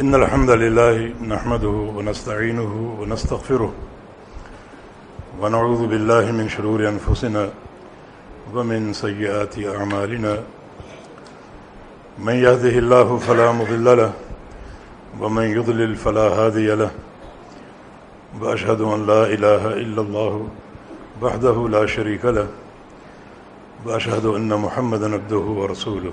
إن الحمد لله نحمده ونستعينه ونستغفره ونعوذ بالله من شرور أنفسنا ومن سيئات أعمالنا من يهده الله فلا مضل له ومن يضلل فلا هادي له وأشهد أن لا إله إلا الله وحده لا شريك له وأشهد أن محمدا عبده ورسوله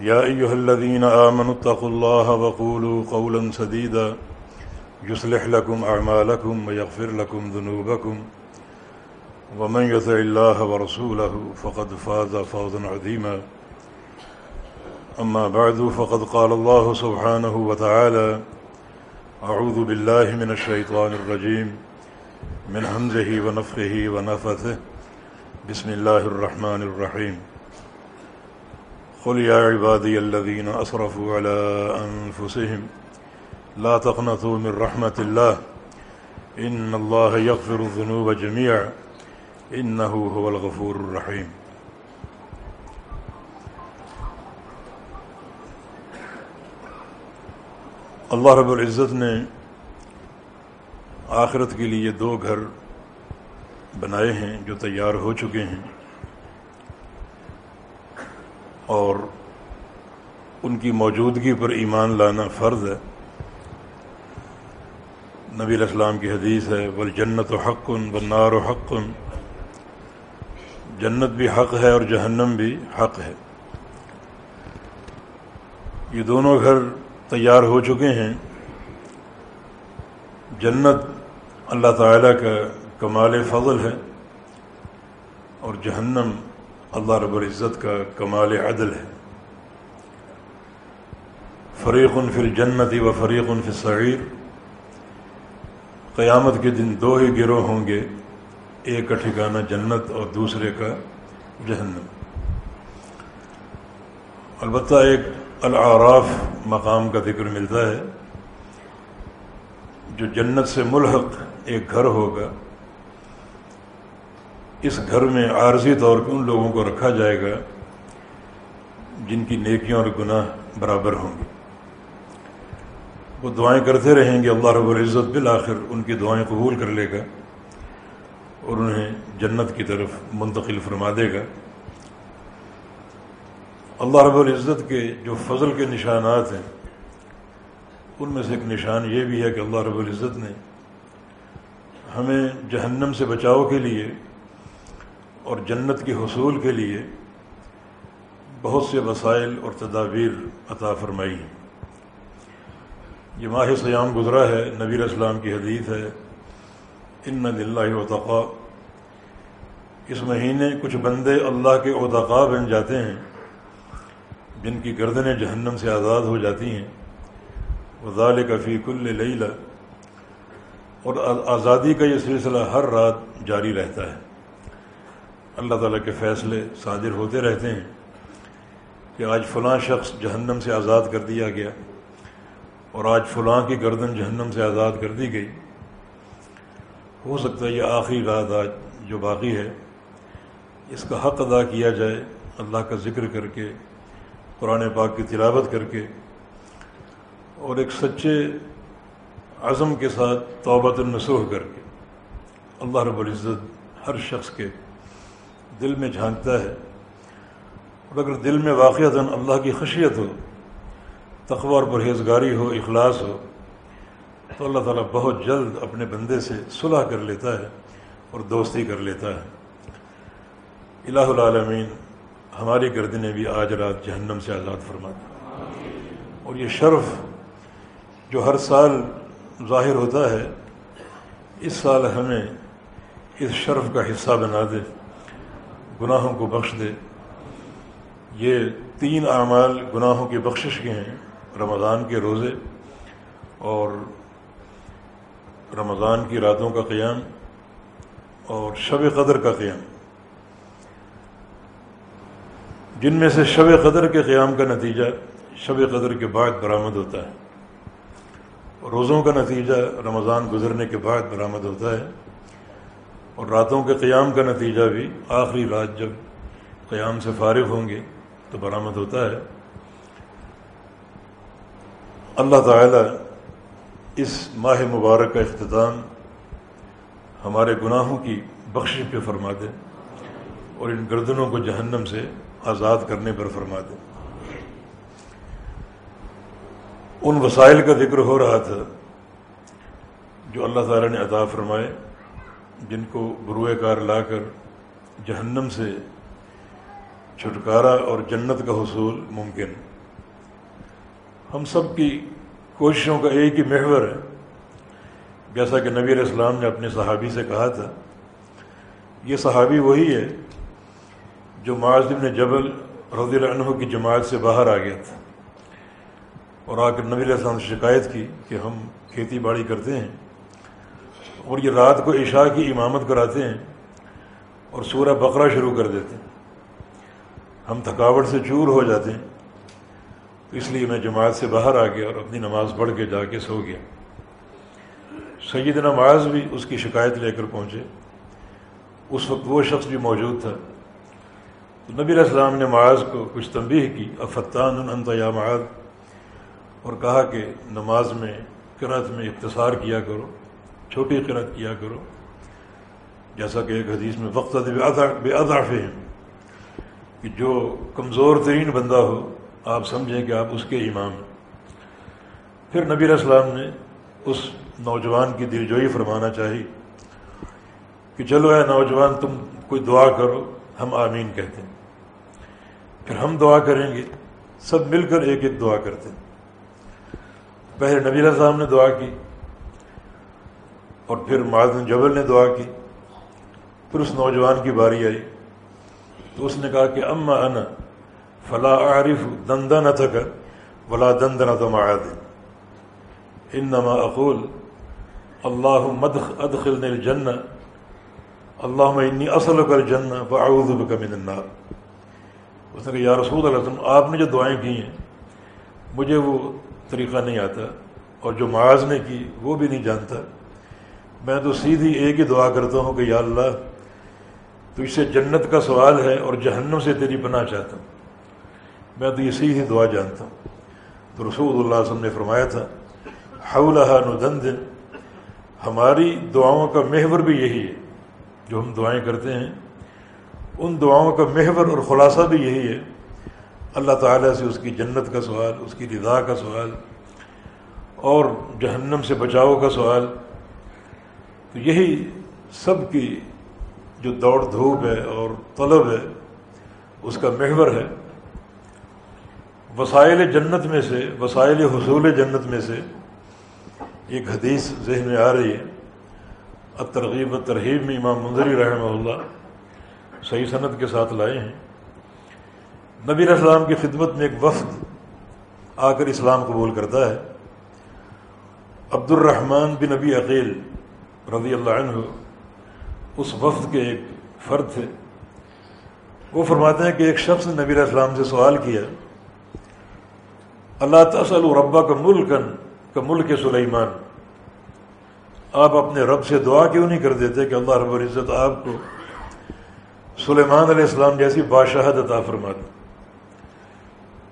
يا أيها الذين آمنوا اتقوا الله وقولوا قولا سديدا. يصلح لكم أعمالكم ويغفر لكم ذنوبكم. ومن يطع الله ورسوله فقد فاز فوزا عظيما. أما بعد، فقد قال الله سبحانه وتعالى أعوذ بالله من الشيطان الرجيم. من همزه ونفخه ونفثه. بسم الله الرحمن الرحيم. قل يا عبادي الذين أسرفوا على أنفسهم لا تقنطوا من رحمة الله إن الله يغفر الذنوب جميعا إنه هو الغفور الرحيم اللہ رب العزت نے آخرت کے لیے دو گھر بنائے ہیں جو تیار ہو چکے ہیں اور ان کی موجودگی پر ایمان لانا فرض ہے۔ نبی الاسلام کی حدیث ہے بل جنت و حق ان بنار و حق۔ ان جنت بھی حق ہے اور جہنم بھی حق ہے۔ یہ دونوں گھر تیار ہو چکے ہیں۔ جنت اللہ تعالیٰ کا کمال فضل ہے اور جہنم اللہ رب العزت کا کمال عدل ہے۔ فریق فی الجنتی و فریق فی الصغیر قیامت کے دن دو ہی گروہ ہوں گے، ایک کا ٹھکانہ جنت اور دوسرے کا جہنم۔ البتہ ایک العراف مقام کا ذکر ملتا ہے۔ جو جنت سے ملحق ایک گھر ہوگا اس گھر میں عارضی طور پہ ان لوگوں کو رکھا جائے گا جن کی نیکیاں اور گناہ برابر ہوں گے۔ وہ دعائیں کرتے رہیں گے، اللہ رب العزت بالآخر ان کی دعائیں قبول کر لے گا اور انہیں جنت کی طرف منتقل فرما دے گا۔ اللہ رب العزت کے جو فضل کے نشانات ہیں، ان میں سے ایک نشان یہ بھی ہے کہ اللہ رب العزت نے ہمیں جہنم سے بچاؤ کے لیے اور جنت کے حصول کے لیے بہت سے وسائل اور تدابیر عطا فرمائی ہیں۔ یہ ماہ سیام گزرا ہے، نبی اسلام کی حدیث ہے، ان دلّہ اوتقا اس مہینے کچھ بندے اللہ کے اوتقا بن جاتے ہیں، جن کی گردنیں جہنم سے آزاد ہو جاتی ہیں۔ وزال کفی کل لیلہ اور آزادی کا یہ سلسلہ ہر رات جاری رہتا ہے۔ اللہ تعالیٰ کے فیصلے صادر ہوتے رہتے ہیں کہ آج فلاں شخص جہنم سے آزاد کر دیا گیا اور آج فلاں کی گردن جہنم سے آزاد کر دی گئی۔ ہو سکتا ہے یہ آخری رات آج جو باقی ہے، اس کا حق ادا کیا جائے اللہ کا ذکر کر کے، قرآن پاک کی تلاوت کر کے، اور ایک سچے عزم کے ساتھ توبت النسوح کر کے۔ اللہ رب العزت ہر شخص کے دل میں جھانکتا ہے اور اگر دل میں واقعات اللہ کی خشیت ہو، تقوی اور پرہیزگاری ہو، اخلاص ہو، تو اللہ تعالیٰ بہت جلد اپنے بندے سے صلح کر لیتا ہے اور دوستی کر لیتا ہے۔ الہ العالمین، ہماری گردنیں بھی آج رات جہنم سے آزاد فرماتا اور یہ شرف جو ہر سال ظاہر ہوتا ہے، اس سال ہمیں اس شرف کا حصہ بنا دے۔ گناہوں کو بخش دے۔ یہ تین اعمال گناہوں کی بخشش کے ہیں، رمضان کے روزے اور رمضان کی راتوں کا قیام اور شب قدر کا قیام۔ جن میں سے شب قدر کے قیام کا نتیجہ شب قدر کے بعد برآمد ہوتا ہے۔ روزوں کا نتیجہ رمضان گزرنے کے بعد برآمد ہوتا ہے۔ اور راتوں کے قیام کا نتیجہ بھی آخری رات جب قیام سے فارغ ہوں گے تو برآمد ہوتا ہے۔ اللہ تعالی اس ماہ مبارک کا اختتام ہمارے گناہوں کی بخش پہ فرما دے اور ان گردنوں کو جہنم سے آزاد کرنے پر فرما دے۔ ان وسائل کا ذکر ہو رہا تھا جو اللہ تعالیٰ نے عطا فرمائے۔ جن کو بروئے کار لا کر جہنم سے چھٹکارا اور جنت کا حصول ممکن۔ ہم سب کی کوششوں کا ایک ہی محور ہے۔ جیسا کہ نبی علیہ السلام نے اپنے صحابی سے کہا تھا، یہ صحابی وہی ہے جو معاذ بن جبل رضی اللہ عنہ کی جماعت سے باہر آ گیا تھا۔ اور آ کر نبی علیہ السلام سے شکایت کی کہ ہم کھیتی باڑی کرتے ہیں۔ اور یہ رات کو عشاء کی امامت کراتے ہیں اور سورہ بقرہ شروع کر دیتے ہیں۔ ہم تھکاوٹ سے چور ہو جاتے ہیں۔ تو اس لیے میں جماعت سے باہر آ گیا اور اپنی نماز پڑھ کے جا کے سو گیا۔ سید نماز بھی اس کی شکایت لے کر پہنچے۔ اس وقت وہ شخص بھی موجود تھا۔ تو نبی علیہ السلام نے معاذ کو کچھ تنبیہ کی۔ افتان انت یا معاذ۔ اور کہا کہ نماز میں قرت میں اختصار کیا کرو۔ چھوٹی قرت کیا کرو۔ جیسا کہ ایک حدیث میں وقت بے اضاف ہیں کہ جو کمزور ترین بندہ ہو، آپ سمجھیں کہ آپ اس کے امام ہیں۔ پھر نبی علیہ السلام نے اس نوجوان کی دلجوئی فرمانا چاہی کہ چلو اے نوجوان، تم کوئی دعا کرو، ہم آمین کہتے ہیں۔ پھر ہم دعا کریں گے، سب مل کر ایک ایک دعا کرتے ہیں۔ پہلے نبی علیہ السلام نے دعا کی۔ اور پھر معذن جبل نے دعا کی، پھر اس نوجوان کی باری آئی۔ تو اس نے کہا کہ اما انا فلا عارف دندا نہ تھکا ولا دند نہ تو ان نما اقول اللہ مد ادخل الجن اللہ انی اصل کر جن بآذ بک من النار۔ اس نے کہا، یا رسول اللہ وسلم آپ نے جو دعائیں کی ہیں، مجھے وہ طریقہ نہیں آتا اور جو معاذ نے کی، وہ بھی نہیں جانتا۔ میں تو سیدھی ایک ہی دعا کرتا ہوں کہ یا اللہ، تو اس سے جنت کا سوال ہے اور جہنم سے تیری پناہ چاہتا ہوں۔ میں تو یہ سیدھی دعا جانتا ہوں۔ تو رسول اللہ علیہ وسلم نے فرمایا تھا حولہ ندند ہماری دعاؤں کا محور بھی یہی ہے، جو ہم دعائیں کرتے ہیں، ان دعاؤں کا محور اور خلاصہ بھی یہی ہے۔ اللہ تعالیٰ سے اس کی جنت کا سوال، اس کی رضا کا سوال، اور جہنم سے بچاؤ کا سوال تو یہی سب کی جو دوڑ دھوپ ہے اور طلب ہے، اس کا محور ہے۔ وسائل جنت میں سے، وسائل حصول جنت میں سے ایک حدیث ذہن میں آ رہی ہے۔ ترغیب و ترغیب میں امام منظری رحمہ اللہ صحیح صنعت کے ساتھ لائے ہیں۔ نبی السلام کی خدمت میں ایک وفد آ کر اسلام قبول کرتا ہے۔ عبد الرحمن بن نبی عقیل رضی اللہ عنہ اس وفد کے ایک فرد تھے۔ وہ فرماتے ہیں کہ ایک شخص نے نبی السلام سے سوال کیا، اللہ تسل ربا کا ملکن کا ملک سلیمان؟ آپ اپنے رب سے دعا کیوں نہیں کر دیتے کہ اللہ رب العزت آپ کو سلیمان علیہ السلام جیسی بادشاہت عطا فرما دیں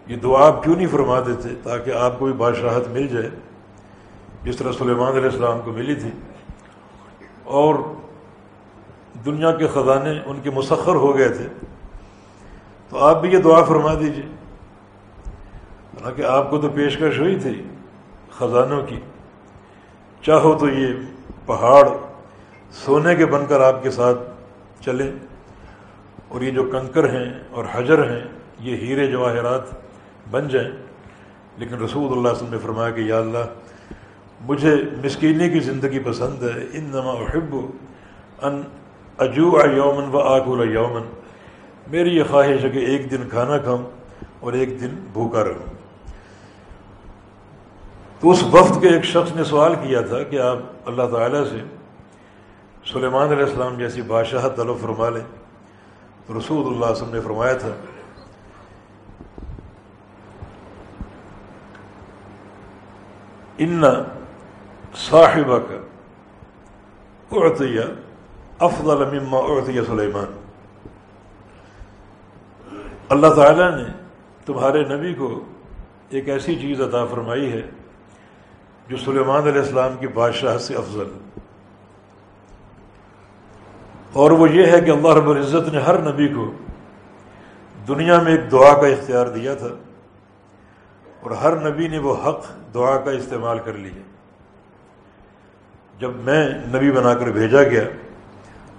یہ دعا آپ کیوں نہیں فرما دیتے تاکہ آپ کو بھی بادشاہت مل جائے، جس طرح سلیمان علیہ السلام کو ملی تھی؟ اور دنیا کے خزانے ان کے مسخر ہو گئے تھے۔ تو آپ بھی یہ دعا فرما دیجیے حالانکہ آپ کو تو پیشکش ہوئی تھی خزانوں کی۔ چاہو تو یہ پہاڑ سونے کے بن کر آپ کے ساتھ چلیں اور یہ جو کنکر ہیں اور حجر ہیں، یہ ہیرے جواہرات بن جائیں۔ لیکن رسول اللہ وسلم نے فرمایا کہ یا اللہ مجھے مسکینی کی زندگی پسند ہے ان نما حب ان اجو یومن و آکول یومن۔ میری یہ خواہش ہے کہ ایک دن کھانا کھاؤں اور ایک دن بھوکا رہوں۔ تو اس وقت کے ایک شخص نے سوال کیا تھا کہ آپ اللہ تعالیٰ سے سلیمان علیہ السلام جیسی بادشاہ طلب فرما لیں۔ تو رسول اللہ علیہ وسلم نے فرمایا تھا، ان صاحبہ کا اعطیہ افضل مما اعطیہ سلیمان اللہ تعالیٰ نے تمہارے نبی کو ایک ایسی چیز عطا فرمائی ہے جو سلیمان علیہ السلام کی بادشاہ سے افضل. اور وہ یہ ہے کہ اللہ رب العزت نے ہر نبی کو دنیا میں ایک دعا کا اختیار دیا تھا اور ہر نبی نے وہ حق دعا کا استعمال کر لیا. جب میں نبی بنا کر بھیجا گیا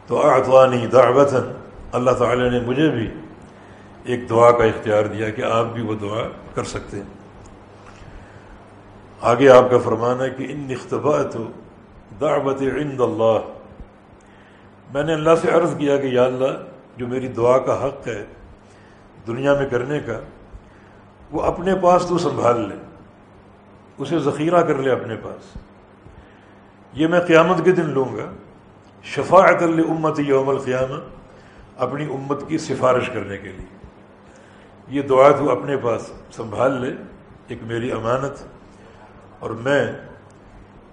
تو اعطوانی دعوتاً اللہ تعالی نے مجھے بھی ایک دعا کا اختیار دیا کہ آپ بھی وہ دعا کر سکتے ہیں۔ آگے آپ کا فرمان ہے کہ ان اختباء تو دعوت عند اللہ۔ میں نے اللہ سے عرض کیا کہ یا اللہ، جو میری دعا کا حق ہے دنیا میں کرنے کا، وہ اپنے پاس تو سنبھال لے، اسے ذخیرہ کر لے اپنے پاس۔ یہ میں قیامت کے دن لوں گا شفاعت امت یوم القیامہ، اپنی امت کی سفارش کرنے کے لیے۔ یہ دعا تو اپنے پاس سنبھال لے، ایک میری امانت۔ اور میں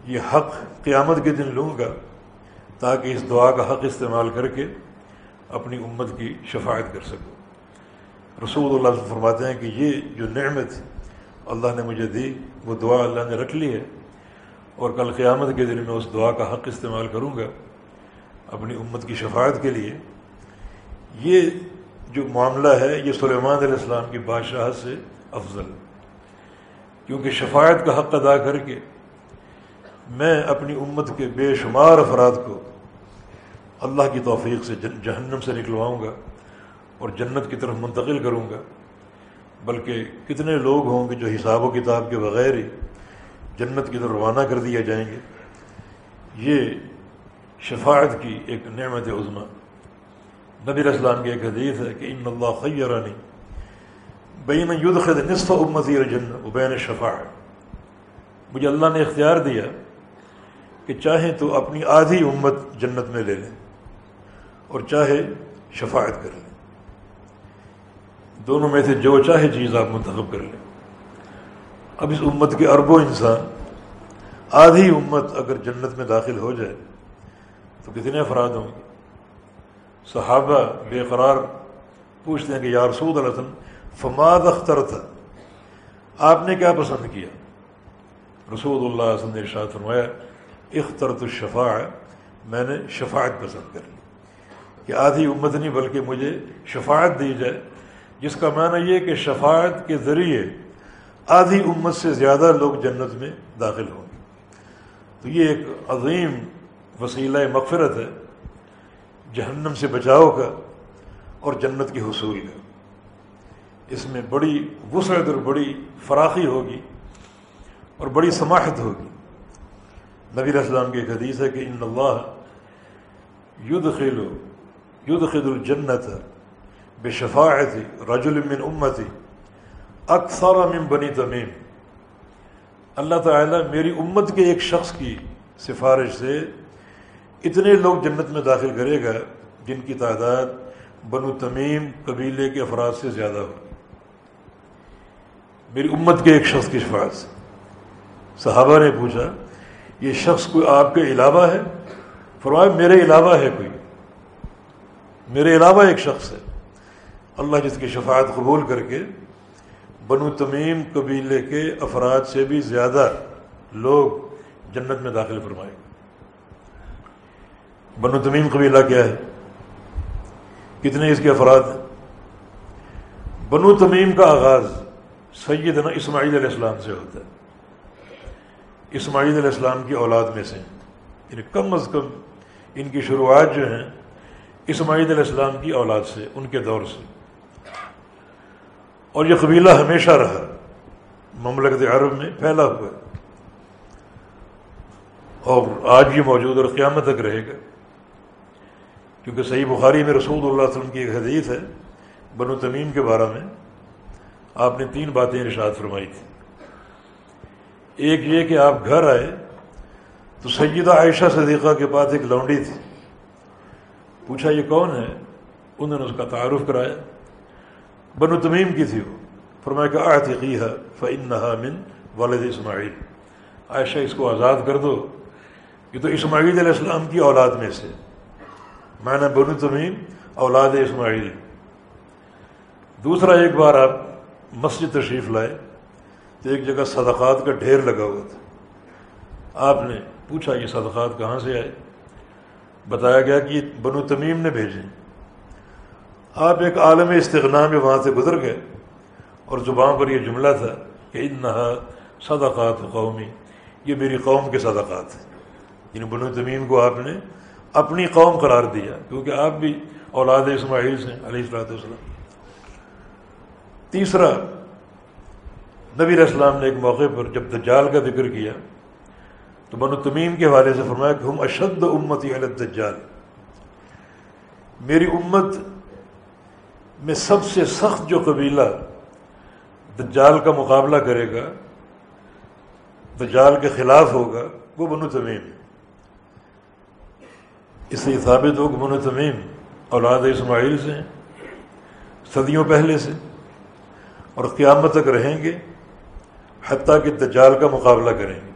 یہ حق قیامت کے دن لوں گا، تاکہ اس دعا کا حق استعمال کر کے اپنی امت کی شفاعت کر سکوں۔ رسول اللہ فرماتے ہیں کہ یہ جو نعمت اللہ نے مجھے دی، وہ دعا اللہ نے رکھ لی ہے۔ اور کل قیامت کے دن میں اس دعا کا حق استعمال کروں گا اپنی امت کی شفاعت کے لیے۔ یہ جو معاملہ ہے، یہ سلیمان علیہ السلام کی بادشاہ سے افضل۔ کیونکہ شفاعت کا حق ادا کر کے میں اپنی امت کے بے شمار افراد کو اللہ کی توفیق سے جہنم سے نکلواؤں گا اور جنت کی طرف منتقل کروں گا۔ بلکہ کتنے لوگ ہوں گے جو حساب و کتاب کے بغیر ہی جنت کی طرف روانہ کر دیا جائیں گے۔ یہ شفاعت کی ایک نعمت عظمہ۔ نبی اسلام کی ایک حدیث ہے کہ ان اللہ خیرانی بین یدخل نصف امتی الجن بین شفاع مجھے اللہ نے اختیار دیا کہ چاہیں تو اپنی آدھی امت جنت میں لے لیں اور چاہے شفاعت کر لیں دونوں میں سے جو چاہے چیز آپ منتخب کر لیں۔ اب اس امت کے اربوں انسان، آدھی امت اگر جنت میں داخل ہو جائے، تو کتنے افراد ہوں گے؟ صحابہ بے قرار پوچھتے ہیں کہ یا رسول اللہ وسلم فماد اختر تھا آپ نے کیا پسند کیا؟ رسول اللہ علیہ وسلم نے ارشاد فرمایا، اخترت الشفاع میں نے شفاعت پسند کر لی۔ کہ آدھی امت نہیں، بلکہ مجھے شفاعت دی جائے، جس کا معنی یہ کہ شفاعت کے ذریعے آدھی امت سے زیادہ لوگ جنت میں داخل ہوں گے۔ تو یہ ایک عظیم وسیلہ مغفرت ہے، جہنم سے بچاؤ کا اور جنت کی حصول کا۔ اس میں بڑی وسعت اور بڑی فراخی ہوگی اور بڑی سماحت ہوگی۔ نبی اسلام کی ایک حدیث ہے کہ ان اللہ ید خیلو ید خید الجنت بے شفاعت رجل من امتی۔ اکثر من بنی تمیم۔ اللہ تعالیٰ میری امت کے ایک شخص کی سفارش سے اتنے لوگ جنت میں داخل کرے گا جن کی تعداد بنو تمیم قبیلے کے افراد سے زیادہ ہو۔ میری امت کے ایک شخص کی شفاعت سے۔ صحابہ نے پوچھا، یہ شخص کوئی آپ کے علاوہ ہے؟ فرمایا، میرے علاوہ ہے کوئی۔ میرے علاوہ ایک شخص ہے۔ اللہ جس کی شفاعت قبول کر کے بنو تمیم قبیلے کے افراد سے بھی زیادہ لوگ جنت میں داخل فرمائے۔ بنو تمیم قبیلہ کیا ہے؟ کتنے اس کے افراد؟ ہیں بنو تمیم کا آغاز سیدنا اسماعیل علیہ السلام سے ہوتا ہے۔ اسماعیل علیہ السلام کی اولاد میں سے۔ یعنی کم از کم ان کی شروعات جو ہیں، اسماعیل علیہ السلام کی اولاد سے، ان کے دور سے۔ اور یہ قبیلہ ہمیشہ رہا۔ مملکت عرب میں پھیلا ہوا۔ اور آج بھی موجود اور قیامت تک رہے گا۔ کیونکہ صحیح بخاری میں رسول اللہ علیہ وسلم کی ایک حدیث ہے، بنو تمیم کے بارے میں۔ آپ نے تین باتیں ارشاد فرمائی تھی ایک یہ کہ آپ گھر آئے تو سیدہ عائشہ صدیقہ کے پاس ایک لونڈی تھی۔ پوچھا یہ کون ہے؟ انہوں نے اس کا تعارف کرایا۔ بنو تمیم کی تھی وہ۔ فرمایا کہ آتقی ہے فعن من والد اسماعیل۔ عائشہ، اس کو آزاد کر دو۔ یہ تو اسماعیل علیہ السلام کی اولاد میں سے۔ میں نے بنو تمیم اولاد اسماعیل۔ دوسرا ایک بار آپ مسجد تشریف لائے تو ایک جگہ صدقات کا ڈھیر لگا ہوا تھا۔ آپ نے پوچھا یہ صدقات کہاں سے آئے؟ بتایا گیا کہ بنو تمیم نے بھیجے۔ آپ ایک عالم استغنا میں وہاں سے گزر گئے اور زبان پر یہ جملہ تھا کہ ان نہا صدقات قومی، یہ میری قوم کے صدقات ہیں۔ یعنی بنو تمیم کو آپ نے اپنی قوم قرار دیا، کیونکہ آپ بھی اولاد اسماعیل سے علیہ السلاۃ والسلام۔ تیسرا، نبی السلام نے ایک موقع پر جب دجال کا ذکر کیا، تو بنو تمیم کے حوالے سے فرمایا کہ ہم اشد امتی علی الدجال۔ میری امت میں سب سے سخت جو قبیلہ دجال کا مقابلہ کرے گا، دجال کے خلاف ہوگا، وہ بنو تمیم اس سے ثابت ہو کہ بنو تمیم اولاد اسماعیل سے صدیوں پہلے سے، اور قیامت تک رہیں گے، حتیٰ کہ دجال کا مقابلہ کریں گے۔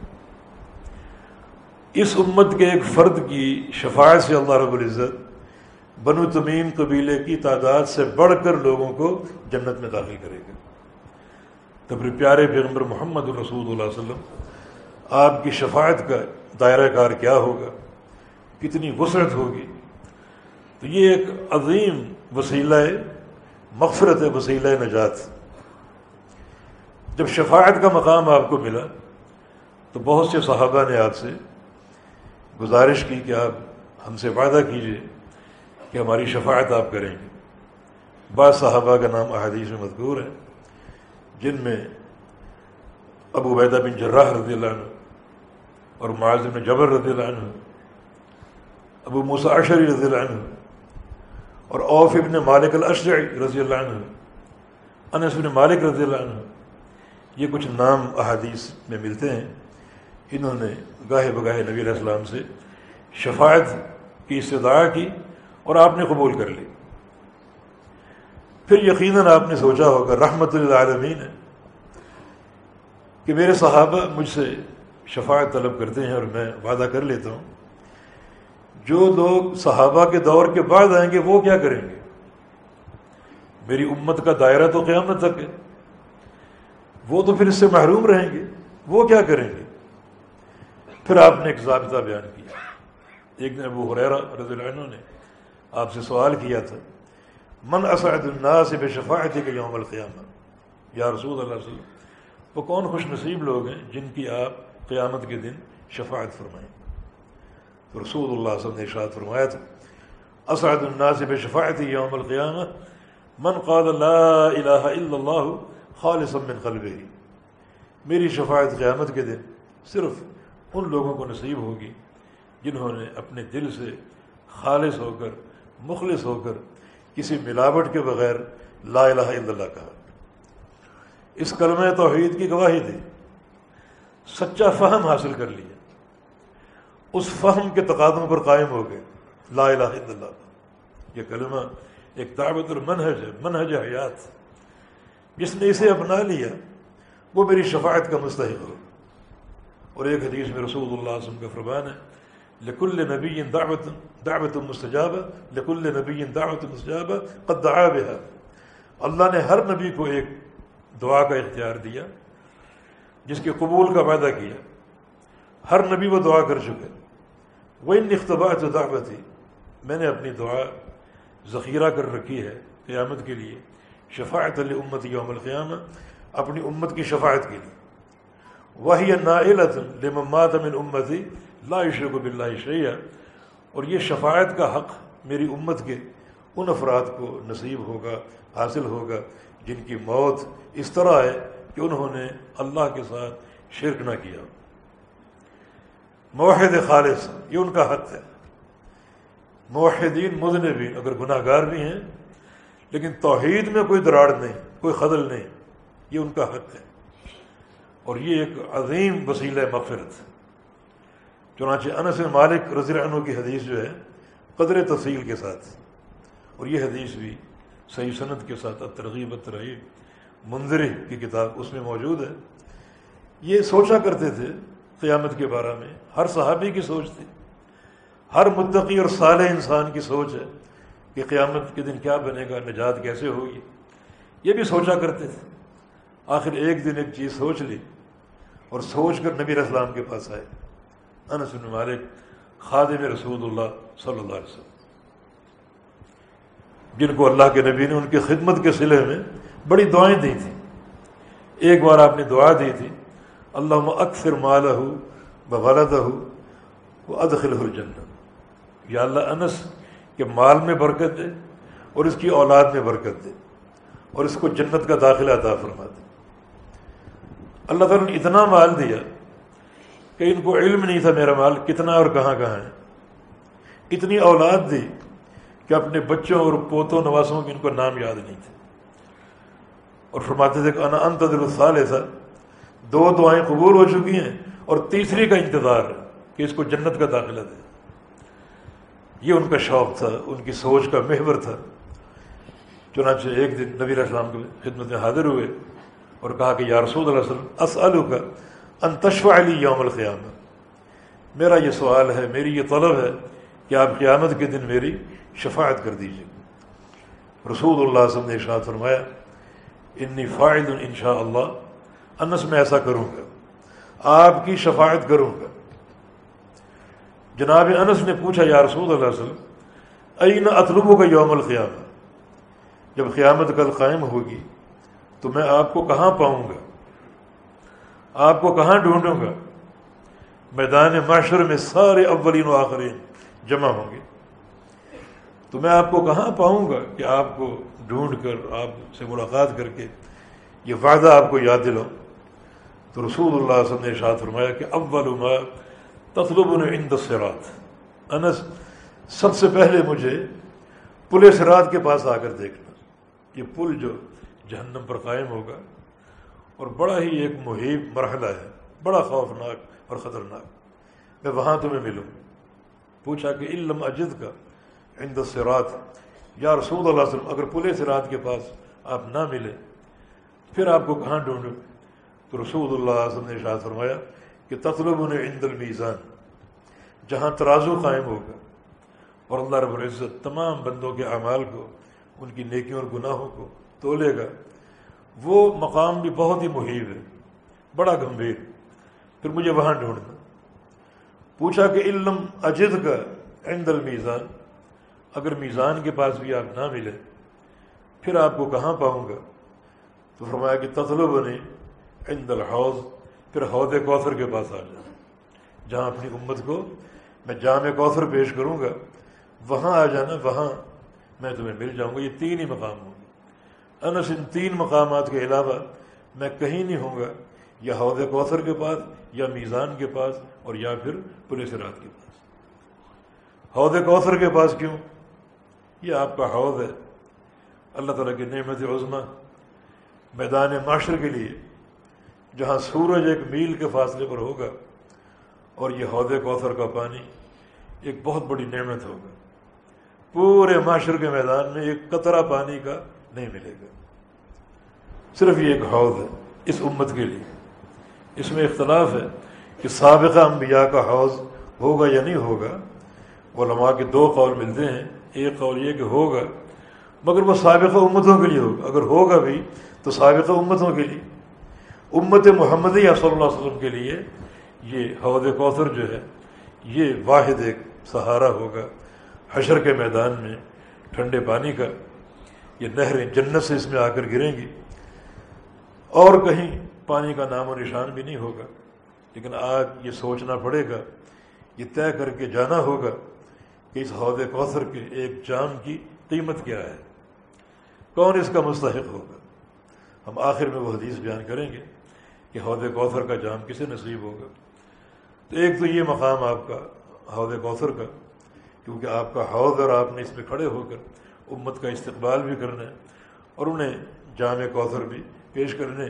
اس امت کے ایک فرد کی شفاعت سے اللہ رب العزت بنو تمیم قبیلے کی تعداد سے بڑھ کر لوگوں کو جنت میں داخل کرے گا تو پھر پیارے پیغمبر محمد الرسول اللہ علیہ وسلم، آپ کی شفاعت کا دائرہ کار کیا ہوگا؟ کتنی وسعت ہوگی؟ تو یہ ایک عظیم وسیلہ مغفرت وسیلہ نجات۔ جب شفاعت کا مقام آپ کو ملا، تو بہت سے صحابہ نے آپ سے گزارش کی کہ آپ ہم سے وعدہ کیجیے کہ ہماری شفاعت آپ کریں گے۔ بعض صحابہ کا نام احادیث میں مذکور ہے، جن میں ابو بیدہ بن جراح رضی اللہ عنہ اور معاذ بن جبر رضی اللہ عنہ، ابو عشری رضی اللہ عنہ اور اوف ابن مالک الاشعی رضی اللہ عنہ، انس بن مالک رضی اللہ عنہ، یہ کچھ نام احادیث میں ملتے ہیں۔ انہوں نے گاہے بگاہے نبی علیہ السلام سے شفاعت کی استدعا کی اور آپ نے قبول کر لی۔ پھر یقیناً آپ نے سوچا ہوگا، رحمت للعالمین ہے کہ میرے صحابہ مجھ سے شفاعت طلب کرتے ہیں اور میں وعدہ کر لیتا ہوں۔ جو لوگ صحابہ کے دور کے بعد آئیں گے، وہ کیا کریں گے؟ میری امت کا دائرہ تو قیامت تک ہے۔ وہ تو پھر اس سے محروم رہیں گے۔ وہ کیا کریں گے؟ پھر آپ نے ایک ضابطہ بیان کیا۔ ایک دن ابو حریرہ رضی اللہ عنہ نے آپ سے سوال کیا تھا، من اسعد الناس بے شفاعت کے یوم القیامہ؟ یا رسول اللہ وسلم، وہ کون خوش نصیب لوگ ہیں جن کی آپ قیامت کے دن شفاعت فرمائیں؟ تو رسول اللہ صلی اللہ علیہ وسلم نے فرمایا تھا، اسعد الناس بے شفاعت یوم القیامہ؟ من قال لا الہ الا اللہ خالص من قلبه. میری شفاعت قیامت کے دن صرف ان لوگوں کو نصیب ہوگی جنہوں نے اپنے دل سے خالص ہو کر مخلص ہو کر کسی ملاوٹ کے بغیر لا الہ الا اللہ کہا۔ اس کلمہ توحید کی گواہی دی سچا فہم حاصل کر لیا۔ اس فہم کے تقادم پر قائم ہو گئے۔ لا الہ الا اللہ۔ یہ کلمہ ایک دعوت المنہج ہے، منہج حیات۔ جس نے اسے اپنا لیا، وہ میری شفاعت کا مستحق ہو۔ اور ایک حدیث میں رسول اللہ علیہ وسلم کا فرمان ہے، لکل نبی دعوت دعوت مستجاب لکل نبی دعوت مستجاب قد دعا بها. اللہ نے ہر نبی کو ایک دعا کا اختیار دیا، جس کے قبول کا وعدہ کیا۔ ہر نبی وہ دعا کر چکے۔ وہ ان اختباء دعوت ہی میں نے اپنی دعا ذخیرہ کر رکھی ہے قیامت کے لیے۔ شفاعت امت یوم القیامہ، اپنی امت کی شفاعت کے لیے۔ وہی نائلت لمات من امتی لا عشرق بلّہ شیعہ اور یہ شفاعت کا حق میری امت کے ان افراد کو نصیب ہوگا، حاصل ہوگا، جن کی موت اس طرح ہے کہ انہوں نے اللہ کے ساتھ شرک نہ کیا۔ موحد خالص، یہ ان کا حق ہے۔ موحدین مذنبین اگر گناہ گار بھی ہیں، لیکن توحید میں کوئی دراڑ نہیں، کوئی خدل نہیں، یہ ان کا حق ہے۔ اور یہ ایک عظیم وسیلہ مغفرت۔ چنانچہ انس مالک رضی عنہ کی حدیث جو ہے، قدر تفصیل کے ساتھ۔ اور یہ حدیث بھی صحیح صنعت کے ساتھ ترغیب ترغیب منظر کی کتاب اس میں موجود ہے۔ یہ سوچا کرتے تھے قیامت کے بارے میں۔ ہر صحابی کی سوچ تھی۔ ہر متقی اور صالح انسان کی سوچ ہے کہ قیامت کے دن کیا بنے گا، نجات کیسے ہوگی۔ یہ بھی سوچا کرتے تھے۔ آخر ایک دن ایک چیز سوچ لی اور سوچ کر نبی اسلام کے پاس آئے۔ انس بن مالک، خادم رسول اللہ صلی اللہ علیہ وسلم۔ جن کو اللہ کے نبی نے ان کی خدمت کے سلے میں بڑی دعائیں دی تھیں۔ ایک بار آپ نے دعا دی تھی اللہ اکثر مال ہو بغلط ہو وہ ادخل الجنت یا اللہ، انس کے مال میں برکت دے اور اس کی اولاد میں برکت دے اور اس کو جنت کا داخلہ عطا فرما دے۔ اللہ تعالیٰ نے اتنا مال دیا کہ ان کو علم نہیں تھا میرا مال، کتنا اور کہاں کہاں ہے؟ اتنی اولاد دی کہ اپنے بچوں اور پوتوں نواسوں کی ان کو نام یاد نہیں تھے۔ اور فرماتے تھے کہ انا انتظر سال ایسا دو دعائیں قبول ہو چکی ہیں اور تیسری کا انتظار ہے کہ اس کو جنت کا داخلہ دے۔ یہ ان کا شوق تھا، ان کی سوچ کا محور تھا۔ چنانچہ ایک دن نبی السلام کی خدمت میں حاضر ہوئے اور کہا کہ یا رسول اللہ وسلم اسلو کا انتشو علی یوم القیام میرا یہ سوال ہے، میری یہ طلب ہے کہ آپ قیامت کے دن میری شفاعت کر دیجیے رسول اللہ وسلم نے ارشاد فرمایا انی فائد ان شاء اللہ۔ انس، میں ایسا کروں گا۔ آپ کی شفاعت کروں گا۔ جناب انس نے پوچھا، یا رسول اللہ وسلم این اطلبوں کا یوم القیامہ جب قیامت کل قائم ہوگی تو میں آپ کو کہاں پاؤں گا؟ آپ کو کہاں ڈھونڈوں گا؟ میدان معاشر میں سارے اولین و آخرین جمع ہوں گے۔ تو میں آپ کو کہاں پاؤں گا کہ آپ کو ڈھونڈ کر، آپ سے ملاقات کر کے یہ وعدہ آپ کو یاد دلاؤں؟ تو رسول اللہ علیہ وسلم نے ارشاد فرمایا کہ اول ما تطلب عند الصراط۔ انس، سب سے پہلے مجھے پل سرات کے پاس آ کر دیکھنا۔ یہ پل جو جہنم پر قائم ہوگا اور بڑا ہی ایک محیب مرحلہ ہے، بڑا خوفناک اور خطرناک۔ میں وہاں تمہیں ملوں۔ پوچھا کہ علم اجد کا عند الصراط، یا رسول اللہ علیہ وسلم، اگر پل سرات کے پاس آپ نہ ملے پھر آپ کو کہاں ڈھونڈوں؟ تو رسول اللہ علیہ وسلم نے ارشاد فرمایا کہ تطلب نے عند المیزان، جہاں ترازو قائم ہوگا۔ اور اللہ رب العزت تمام بندوں کے اعمال کو، ان کی نیکیوں اور گناہوں کو تولے گا۔ وہ مقام بھی بہت ہی محیب ہے، بڑا گمبھیر۔ پھر مجھے وہاں ڈھونڈنا۔ پوچھا کہ علم اجد کا عند المیزان، اگر میزان کے پاس بھی آپ نہ ملے، پھر آپ کو کہاں پاؤں گا؟ تو فرمایا کہ تطلب نے عند الحوض، پھر حوض کوثر کے پاس آ جانا جہاں اپنی امت کو میں جامع کوثر پیش کروں گا، وہاں آ جانا، وہاں میں تمہیں مل جاؤں گا۔ یہ تین ہی مقام ہوں۔ انس، ان تین مقامات کے علاوہ میں کہیں نہیں ہوں گا، یا حوض کوثر کے پاس، یا میزان کے پاس، اور یا پھر پولیس رات کے پاس۔ حوض کوثر کے پاس کیوں؟ یہ آپ کا حوض ہے۔ اللہ تعالیٰ کی نعمت عظمہ میدان معاشر کے لیے، جہاں سورج ایک میل کے فاصلے پر ہوگا، اور یہ عہدے کوثر کا پانی ایک بہت بڑی نعمت ہوگا۔ پورے معاشر کے میدان میں ایک قطرہ پانی کا نہیں ملے گا۔ صرف یہ ایک حوض ہے اس امت کے لیے۔ اس میں اختلاف ہے کہ سابقہ انبیاء کا حوض ہوگا یا نہیں ہوگا۔ علماء کے دو قول ملتے ہیں۔ ایک قول یہ کہ ہوگا، مگر وہ سابقہ امتوں کے لیے ہوگا۔ اگر ہوگا بھی تو سابقہ امتوں کے لیے۔ امت محمد صلی اللہ علیہ وسلم کے لیے یہ حوض کوثر جو ہے، یہ واحد ایک سہارا ہوگا۔ حشر کے میدان میں ٹھنڈے پانی کا یہ نہریں جنت سے اس میں آ کر گریں گی۔ اور کہیں پانی کا نام و نشان بھی نہیں ہوگا، لیکن آج یہ سوچنا پڑے گا، یہ طے کر کے جانا ہوگا کہ اس حوض کوثر کے ایک جام کی قیمت کیا ہے۔ کون اس کا مستحق ہوگا؟ ہم آخر میں وہ حدیث بیان کریں گے کہ حوض کوثر کا جام کسے نصیب ہوگا۔ تو ایک تو یہ مقام آپ کا حوض کوثر کا، کیونکہ آپ کا حوض اور آپ نے اس میں کھڑے ہو کر امت کا استقبال بھی کرنا ہے اور انہیں جامع کوثر بھی پیش کرنے۔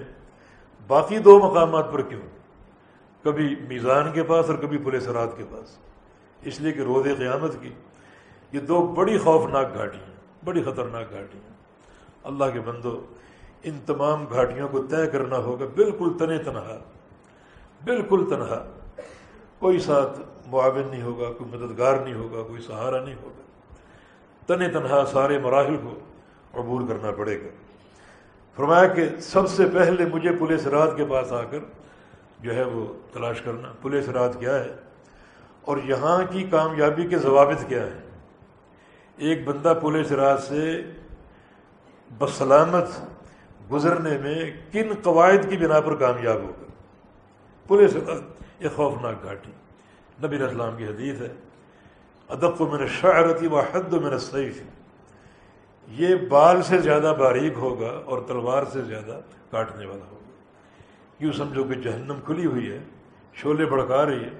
باقی دو مقامات پر کیوں؟ کبھی میزان کے پاس اور کبھی پولیس رات کے پاس۔ اس لیے کہ روز قیامت کی یہ دو بڑی خوفناک گھاٹی ہیں، بڑی خطرناک گھاٹی ہیں۔ اللہ کے بندو، ان تمام گھاٹیوں کو طے کرنا ہوگا بالکل تنے تنہا، بالکل تنہا۔ کوئی ساتھ معاون نہیں ہوگا، کوئی مددگار نہیں ہوگا، کوئی سہارا نہیں ہوگا۔ تن تنہا سارے مراحل کو عبور کرنا پڑے گا۔ فرمایا کہ سب سے پہلے مجھے پولیس رات کے پاس آ کر جو ہے وہ تلاش کرنا، پولیس رات کیا ہے؟ اور یہاں کی کامیابی کے ضوابط کیا ہیں؟ ایک بندہ پولیس رات سے بسلامت گزرنے میں کن قواعد کی بنا پر کامیاب ہوگا؟ پولیس رات ایک خوفناک گھاٹی۔ نبی اسلام کی حدیث ہے ادب و میں شاعرتی و حد و میں یہ بال سے زیادہ باریک ہوگا اور تلوار سے زیادہ کاٹنے والا ہوگا. یوں سمجھو کہ جہنم کھلی ہوئی ہے شولے بڑکا رہی ہے،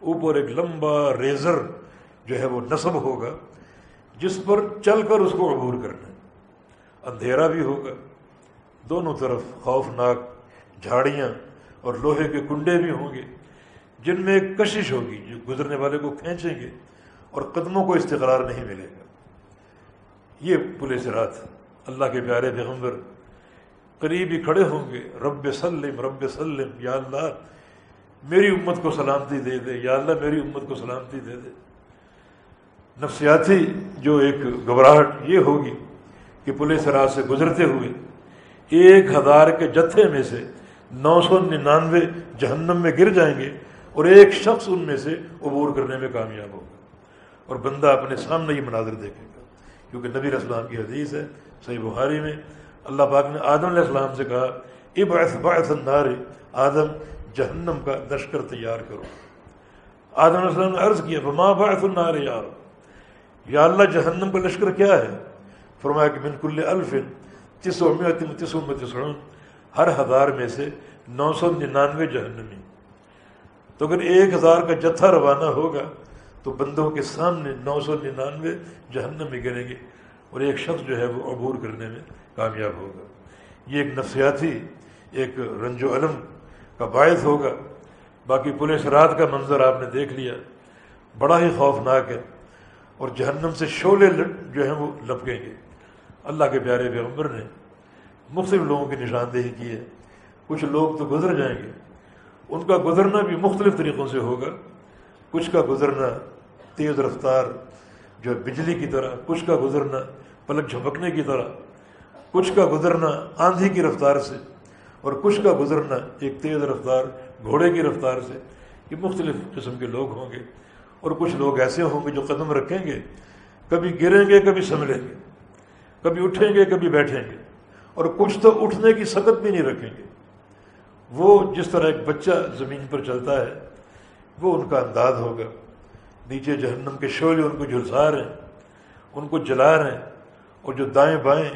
اوپر ایک لمبا ریزر جو ہے وہ نصب ہوگا، جس پر چل کر اس کو عبور کرنا ہے۔ اندھیرا بھی ہوگا، دونوں طرف خوفناک جھاڑیاں اور لوہے کے کنڈے بھی ہوں گے، جن میں ایک کشش ہوگی جو گزرنے والے کو کھینچیں گے۔ اور قدموں کو استقرار نہیں ملے۔ گا یہ پولیس رات اللہ کے پیارے پیغمبر، قریب ہی کھڑے ہوں گے۔ رب سلم رب سلم، یا اللہ، میری امت کو سلامتی دے دے۔ یا اللہ، میری امت کو سلامتی دے دے۔ نفسیاتی جو ایک گھبراہٹ یہ ہوگی کہ پولیس رات سے گزرتے ہوئے ایک ہزار کے جتھے میں سے نو سو ننانوے جہنم میں گر جائیں گے اور ایک شخص ان میں سے عبور کرنے میں کامیاب ہوگا اور بندہ اپنے سامنے یہ مناظر دیکھے گا۔ کیونکہ نبی السلام کی حدیث ہے، صحیح بخاری میں، اللہ پاک نے آدم علیہ السلام سے کہا اب باعث النار، آدم جہنم کا لشکر تیار کرو۔ آدم علیہ السلام نے عرض کیا ماں باعث النار یار یا اللہ، جہنم کا لشکر کیا ہے؟ فرمایا کہ من کل الف تسو میں تسو میں تسعون، ہر ہزار میں سے نو سو ننانوے جہنمی۔ تو اگر ایک ہزار کا جتھا روانہ ہوگا تو بندوں کے سامنے نو سو ننانوے جہنم میں گریں گے اور ایک شخص جو ہے وہ عبور کرنے میں کامیاب ہوگا۔ یہ ایک نفسیاتی، ایک رنج و علم کا باعث ہوگا۔ باقی پولیس رات کا منظر آپ نے دیکھ لیا، بڑا ہی خوفناک ہے۔ اور جہنم سے شعلے جو ہیں وہ لپکیں گے۔ اللہ کے پیارے پیغمبر نے مختلف لوگوں کی نشاندہی کی ہے۔ کچھ لوگ تو گزر جائیں گے۔ ان کا گزرنا بھی مختلف طریقوں سے ہوگا۔ کچھ کا گزرنا تیز رفتار جو بجلی کی طرح، کچھ کا گزرنا پلک جھپکنے کی طرح، کچھ کا گزرنا آندھی کی رفتار سے، اور کچھ کا گزرنا ایک تیز رفتار، گھوڑے کی رفتار سے۔ یہ مختلف قسم کے لوگ ہوں گے۔ اور کچھ لوگ ایسے ہوں گے جو قدم رکھیں گے، کبھی گریں گے، کبھی سنبھلیں گے، کبھی اٹھیں گے، کبھی بیٹھیں گے۔ اور کچھ تو اٹھنے کی سکت بھی نہیں رکھیں گے۔ وہ جس طرح ایک بچہ زمین پر چلتا ہے وہ ان کا انداز ہوگا۔ نیچے جہنم کے شعلے ان کو جھلسا رہے ہیں، ان کو جلا رہے ہیں، اور جو دائیں بائیں،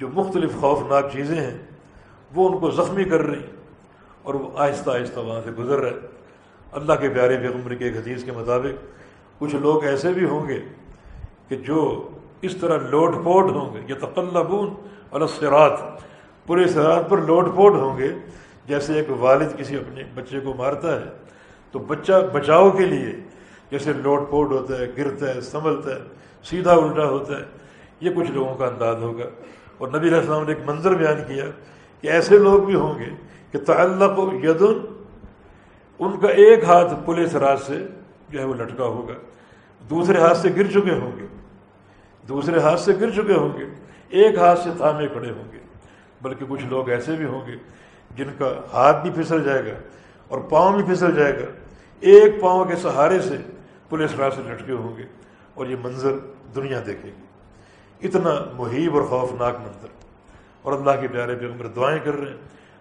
جو مختلف خوفناک چیزیں ہیں، وہ ان کو زخمی کر رہی ہیں، اور وہ آہستہ آہستہ وہاں سے گزر رہے اللہ کے پیارے پیغمبر کے ایک حدیث کے مطابق کچھ لوگ ایسے بھی ہوں گے کہ جو اس طرح لوٹ پوٹ ہوں گے یہ تقلبون السرات پورے سرات پر لوٹ پوٹ ہوں گے، جیسے ایک والد کسی اپنے بچے کو مارتا ہے تو بچہ بچاؤ کے لیے جیسے لوٹ پوٹ ہوتا ہے، گرتا ہے، سنبھلتا ہے، سیدھا الٹا ہوتا ہے، یہ کچھ لوگوں کا انداز ہوگا۔ اور نبی علیہ السلام نے ایک منظر بیان کیا کہ ایسے لوگ بھی ہوں گے کہ تعلق و یدن ان کا ایک ہاتھ پولیس راج سے جو ہے وہ لٹکا ہوگا۔ دوسرے ہاتھ سے گر چکے ہوں گے۔ دوسرے ہاتھ سے گر چکے ہوں گے۔ ایک ہاتھ سے تھامے کھڑے ہوں گے۔ بلکہ کچھ لوگ ایسے بھی ہوں گے جن کا ہاتھ بھی پھسل جائے گا۔ اور پاؤں بھی پھسل جائے گا۔ ایک پاؤں کے سہارے سے پولیس راہ سے لٹکے ہوں گے اور یہ منظر دنیا دیکھے گی۔ اتنا محیب اور خوفناک منظر۔ اور اللہ کے پیارے پیغمبر دعائیں کر رہے ہیں۔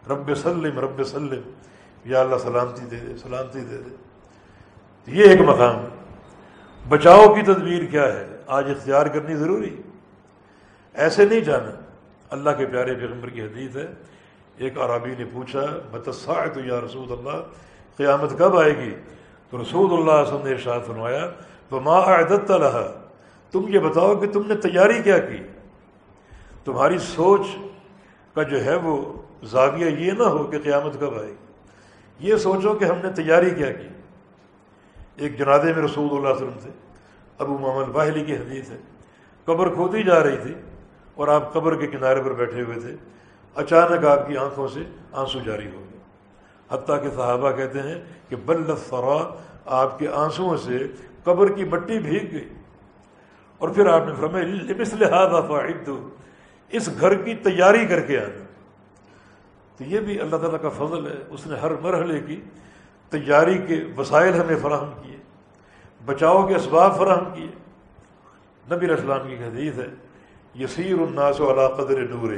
رب سلم رب سلم۔ یا اللہ سلامتی دے دے، سلامتی دے دے۔ یہ ایک مقام۔ بچاؤ کی تدبیر کیا ہے؟ آج اختیار کرنی ضروری۔ ایسے نہیں جانا۔ اللہ کے پیارے پیغمبر کی حدیث ہے ایک عربی نے پوچھا بتساعت یا رسول اللہ؟ قیامت کب آئے گی؟ تو رسول اللہ وسلم نے ارشاد فرمایا تو ماں عدت رہا تم یہ بتاؤ کہ تم نے تیاری کیا کی؟ تمہاری سوچ کا جو ہے وہ زاویہ یہ نہ ہو کہ قیامت کب آئے گی۔ یہ سوچو کہ ہم نے تیاری کیا کی۔ ایک جنادے میں رسول اللہ علیہ وسلم تھے، ابو محمد باہلی کی حدیث ہے۔ قبر کھودی جا رہی تھی اور آپ قبر کے کنارے پر بیٹھے ہوئے تھے۔ اچانک آپ کی آنکھوں سے آنسو جاری ہو گئے حتیٰ کہ صحابہ کہتے ہیں کہ بل فرا آپ کے آنسوؤں سے قبر کی مٹی بھیگ گئی۔ اور پھر آپ نے فرمایا جی، فاعد اس گھر کی تیاری کر کے آنا۔ تو یہ بھی اللہ تعالیٰ کا فضل ہے، اس نے ہر مرحلے کی تیاری کے وسائل ہمیں فراہم کیے، بچاؤ کے اسباب فراہم کیے۔ نبی اسلام کی حدیث ہے، یسیر الناس علا قدر نور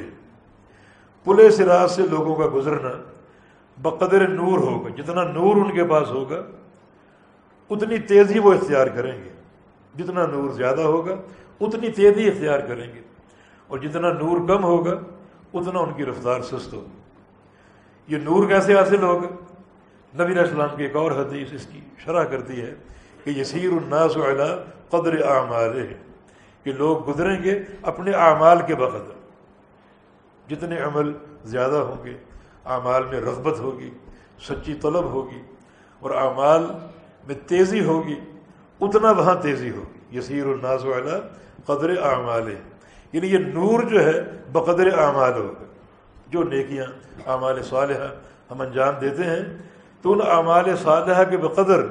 پلے سے راز سے لوگوں کا گزرنا بقدر نور ہوگا، جتنا نور ان کے پاس ہوگا، اتنی تیزی وہ اختیار کریں گے۔ جتنا نور زیادہ ہوگا، اتنی تیزی اختیار کریں گے۔ اور جتنا نور کم ہوگا، اتنا ان کی رفتار سست ہوگی۔ یہ نور کیسے حاصل ہوگا؟ نبی السلام کی ایک اور حدیث اس کی شرح کرتی ہے کہ یسیر الناس علا قدر اعمال کہ لوگ گزریں گے اپنے اعمال کے بقدر۔ جتنے عمل زیادہ ہوں گے، اعمال میں رغبت ہوگی، سچی طلب ہوگی اور اعمال میں تیزی ہوگی، اتنا وہاں تیزی ہوگی۔ یسیر الناس والا قدر اعمال یعنی یہ نور جو ہے، بقدر اعمال ہوگا جو نیکیاں، اعمال صالحہ ہم انجام دیتے ہیں، تو ان اعمال صالحہ کے بقدر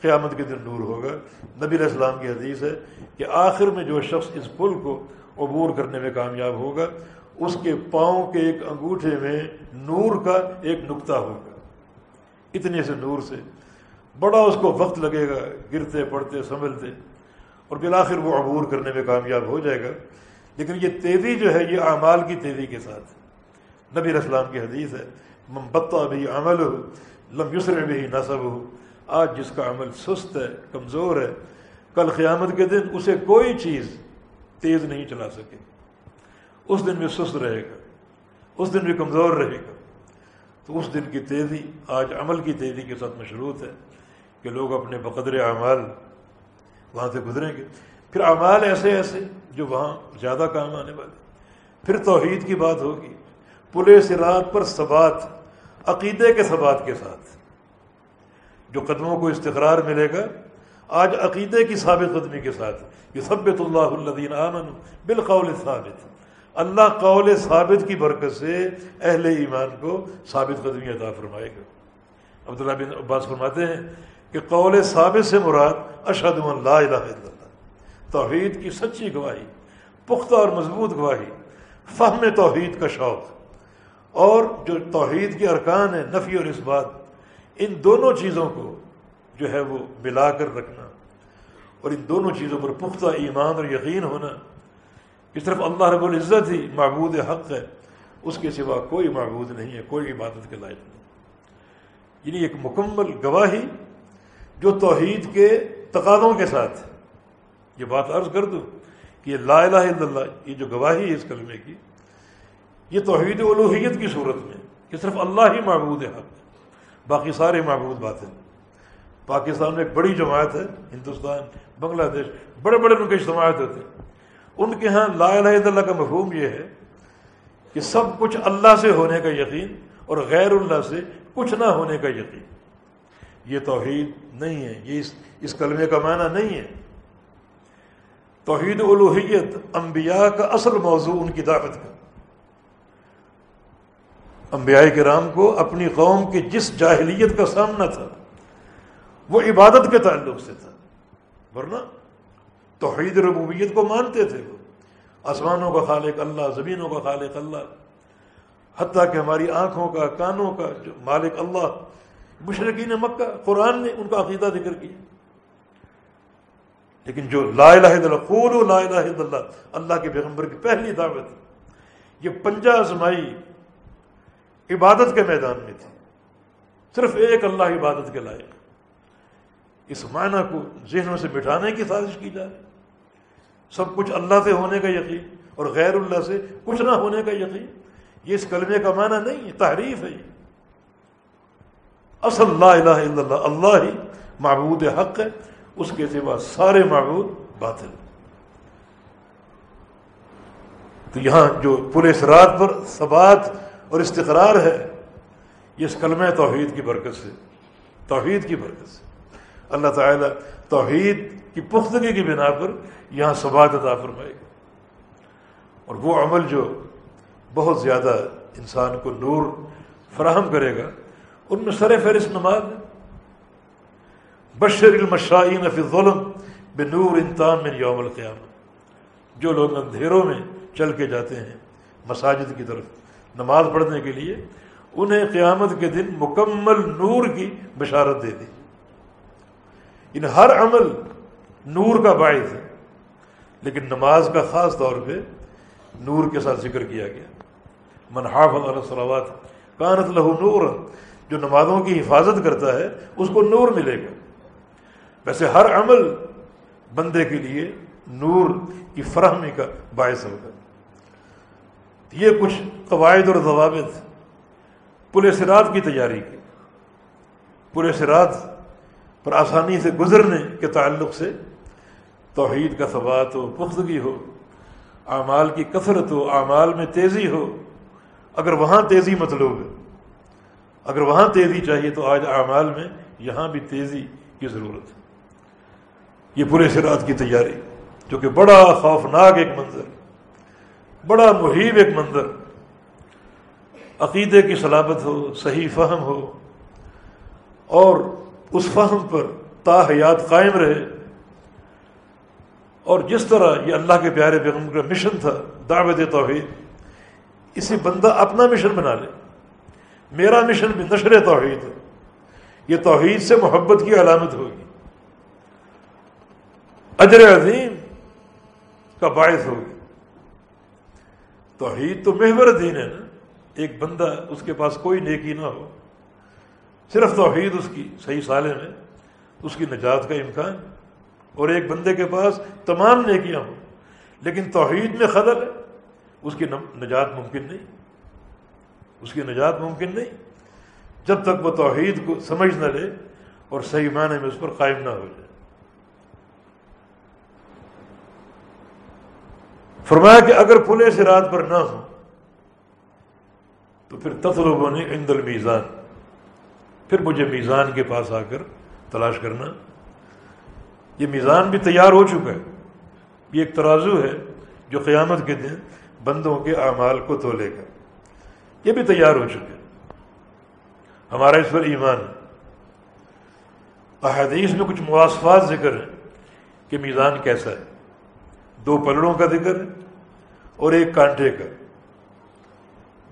قیامت کے دن نور ہوگا۔ نبی علیہ السلام کی حدیث ہے کہ آخر میں جو شخص اس پل کو عبور کرنے میں کامیاب ہوگا اس کے پاؤں کے ایک انگوٹھے میں نور کا ایک نقطہ ہوگا۔ اتنے سے نور سے۔ بڑا اس کو وقت لگے گا، گرتے پڑتے سنبھلتے۔ اور بالآخر وہ عبور کرنے میں کامیاب ہو جائے گا۔ لیکن یہ تیزی جو ہے، یہ اعمال کی تیزی کے ساتھ۔ نبی اسلام کی حدیث ہے ممبتا بھی عمل ہو لم یسر بھی نصب ہو آج جس کا عمل سست ہے، کمزور ہے، کل قیامت کے دن اسے کوئی چیز تیز نہیں چلا سکے۔ اس دن بھی سست رہے گا، اس دن بھی کمزور رہے گا۔ تو اس دن کی تیزی، آج عمل کی تیزی کے ساتھ مشروط ہے کہ لوگ اپنے بقدر اعمال وہاں سے گزریں گے۔ پھر اعمال ایسے ایسے جو وہاں زیادہ کام آنے والے۔ پھر توحید کی بات ہوگی۔ پلے سرات پر ثبات، عقیدے کے ثبات کے ساتھ۔ جو قدموں کو استقرار ملے گا، آج عقیدے کی ثابت قدمی کے ساتھ۔ یہ ثبت اللہ الدین آمن بالقول ثابت اللہ قول ثابت کی برکت سے اہل ایمان کو ثابت قدمی عطا فرمائے گا۔ عبداللہ بن عباس فرماتے ہیں کہ قول ثابت سے مراد اشد اللہ الہ الا اللہ۔ توحید کی سچی گواہی، پختہ اور مضبوط گواہی، فہم توحید کا شوق۔ اور جو توحید کے ارکان ہیں نفی اور اس بات ان دونوں چیزوں کو جو ہے وہ ملا کر رکھنا۔ اور ان دونوں چیزوں پر پختہ ایمان اور یقین ہونا کہ صرف اللہ رب العزت ہی معبود حق ہے، اس کے سوا کوئی معبود نہیں ہے، کوئی عبادت کے لائق نہیں۔ یعنی ایک مکمل گواہی جو توحید کے تقاضوں کے ساتھ یہ بات عرض کر دوں کہ یہ لا الہ الا اللہ، یہ جو گواہی ہے اس کلمے کی، یہ توحید الوحیت کی صورت میں کہ صرف اللہ ہی معبود حق باقی سارے معبود بات ہیں پاکستان میں ایک بڑی جماعت ہے، ہندوستان، بنگلہ دیش، بڑے بڑے ان کے اجتماعات ہوتے ہیں۔ ان کے ہاں لا الہ الا اللہ کا مفہوم یہ ہے کہ سب کچھ اللہ سے ہونے کا یقین اور غیر اللہ سے کچھ نہ ہونے کا یقین۔ یہ توحید نہیں ہے، یہ اس اس کلمے کا معنی نہیں ہے۔ توحید الوحیت، انبیاء کا اصل موضوع ان کی دعوت کا۔ انبیاء کرام کو اپنی قوم کی جس جاہلیت کا سامنا تھا، وہ عبادت کے تعلق سے تھا۔ ورنہ توحید ربوبیت کو مانتے تھے وہ۔ آسمانوں کا خالق اللہ، زمینوں کا خالق اللہ۔ حتیٰ کہ ہماری آنکھوں کا، کانوں کا، جو مالک اللہ۔ مشرقین مکہ، قرآن نے ان کا عقیدہ ذکر کیا۔ لیکن جو لا الہ الا اللہ لا الہ الا اللہ اللہ کے پیغمبر کی پہلی دعوت۔ یہ پنجا ازمائی عبادت کے میدان میں تھی۔ صرف ایک اللہ عبادت کے لائق۔ اس معنی کو ذہنوں سے بٹھانے کی سازش کی جائے سب کچھ اللہ سے ہونے کا یقین اور غیر اللہ سے کچھ نہ ہونے کا یقین، یہ اس کلمے کا معنی نہیں تحریف ہے۔ یہ اصل لا الہ الا اللہ اللہ ہی معبود حق ہے، اس کے سوا سارے معبود باطل۔ تو یہاں جو پورے سرات پر ثبات اور استقرار ہے، یہ اس کلمہ توحید کی برکت سے، توحید کی برکت سے۔ اللہ تعالیٰ توحید کی پختگی کی بنا پر یہاں ثبات عطا فرمائے گا۔ اور وہ عمل جو بہت زیادہ انسان کو نور فراہم کرے گا، ان میں سر فہرست نماز ہے بشر المشائین فی ظلم بے نور انتام میں یوم القیام جو لوگ اندھیروں میں چل کے جاتے ہیں مساجد کی طرف نماز پڑھنے کے لیے، انہیں قیامت کے دن مکمل نور کی بشارت دے دی۔ ان ہر عمل نور کا باعث ہے۔ لیکن نماز کا خاص طور پہ نور کے ساتھ ذکر کیا گیا۔ منحاف علیہ صلوات کانت لہو نور جو نمازوں کی حفاظت کرتا ہے، اس کو نور ملے گا۔ ویسے ہر عمل بندے کے لیے نور کی فراہمی کا باعث ہوگا یہ کچھ قواعد اور ضوابط پورے سرات کی تیاری کی پورے سرات پر آسانی سے گزرنے کے تعلق سے توحید کا ثبات ہو، پختگی ہو، اعمال کی کثرت ہو، اعمال میں تیزی ہو، اگر وہاں تیزی مطلوب ہے، اگر وہاں تیزی چاہیے تو آج اعمال میں یہاں بھی تیزی کی ضرورت ہے۔ یہ پورے سرات کی تیاری، جو کہ بڑا خوفناک ایک منظر، بڑا محیب ایک منظر، عقیدے کی سلامت ہو، صحیح فہم ہو، اور اس فہم پر تا حیات قائم رہے اور جس طرح یہ اللہ کے پیارے بیگم کا مشن تھا، دعوت توحید اسے بندہ اپنا مشن بنا لے۔ میرا مشن بھی نشر توحید ہے۔ یہ توحید سے محبت کی علامت ہوگی۔ اجر عظیم کا باعث ہوگی۔ توحید تو محور دین ہے نا۔ ایک بندہ اس کے پاس کوئی نیکی نہ ہو۔ صرف توحید اس کی صحیح سالے میں، اس کی نجات کا امکان۔ اور ایک بندے کے پاس تمام نیکیاں ہوں، لیکن توحید میں خدل ہے، اس کی نجات ممکن نہیں۔ اس کی نجات ممکن نہیں۔ جب تک وہ توحید کو سمجھ نہ لے اور صحیح معنی میں اس پر قائم نہ ہو جائے۔ فرمایا کہ اگر پلے سے رات پر نہ ہو تو پھر تطلبوں نے عند المیزان۔ پھر مجھے میزان کے پاس آ کر تلاش کرنا یہ میزان بھی تیار ہو چکا ہے۔ یہ ایک ترازو ہے جو قیامت کے دن بندوں کے اعمال کو تولے گا۔ یہ بھی تیار ہو چکے ہمارا اس پر ایمان احادیث میں کچھ مواصفات ذکر ہیں کہ میزان کیسا ہے۔ دو پلڑوں کا ذکر ہے اور ایک کانٹے کا۔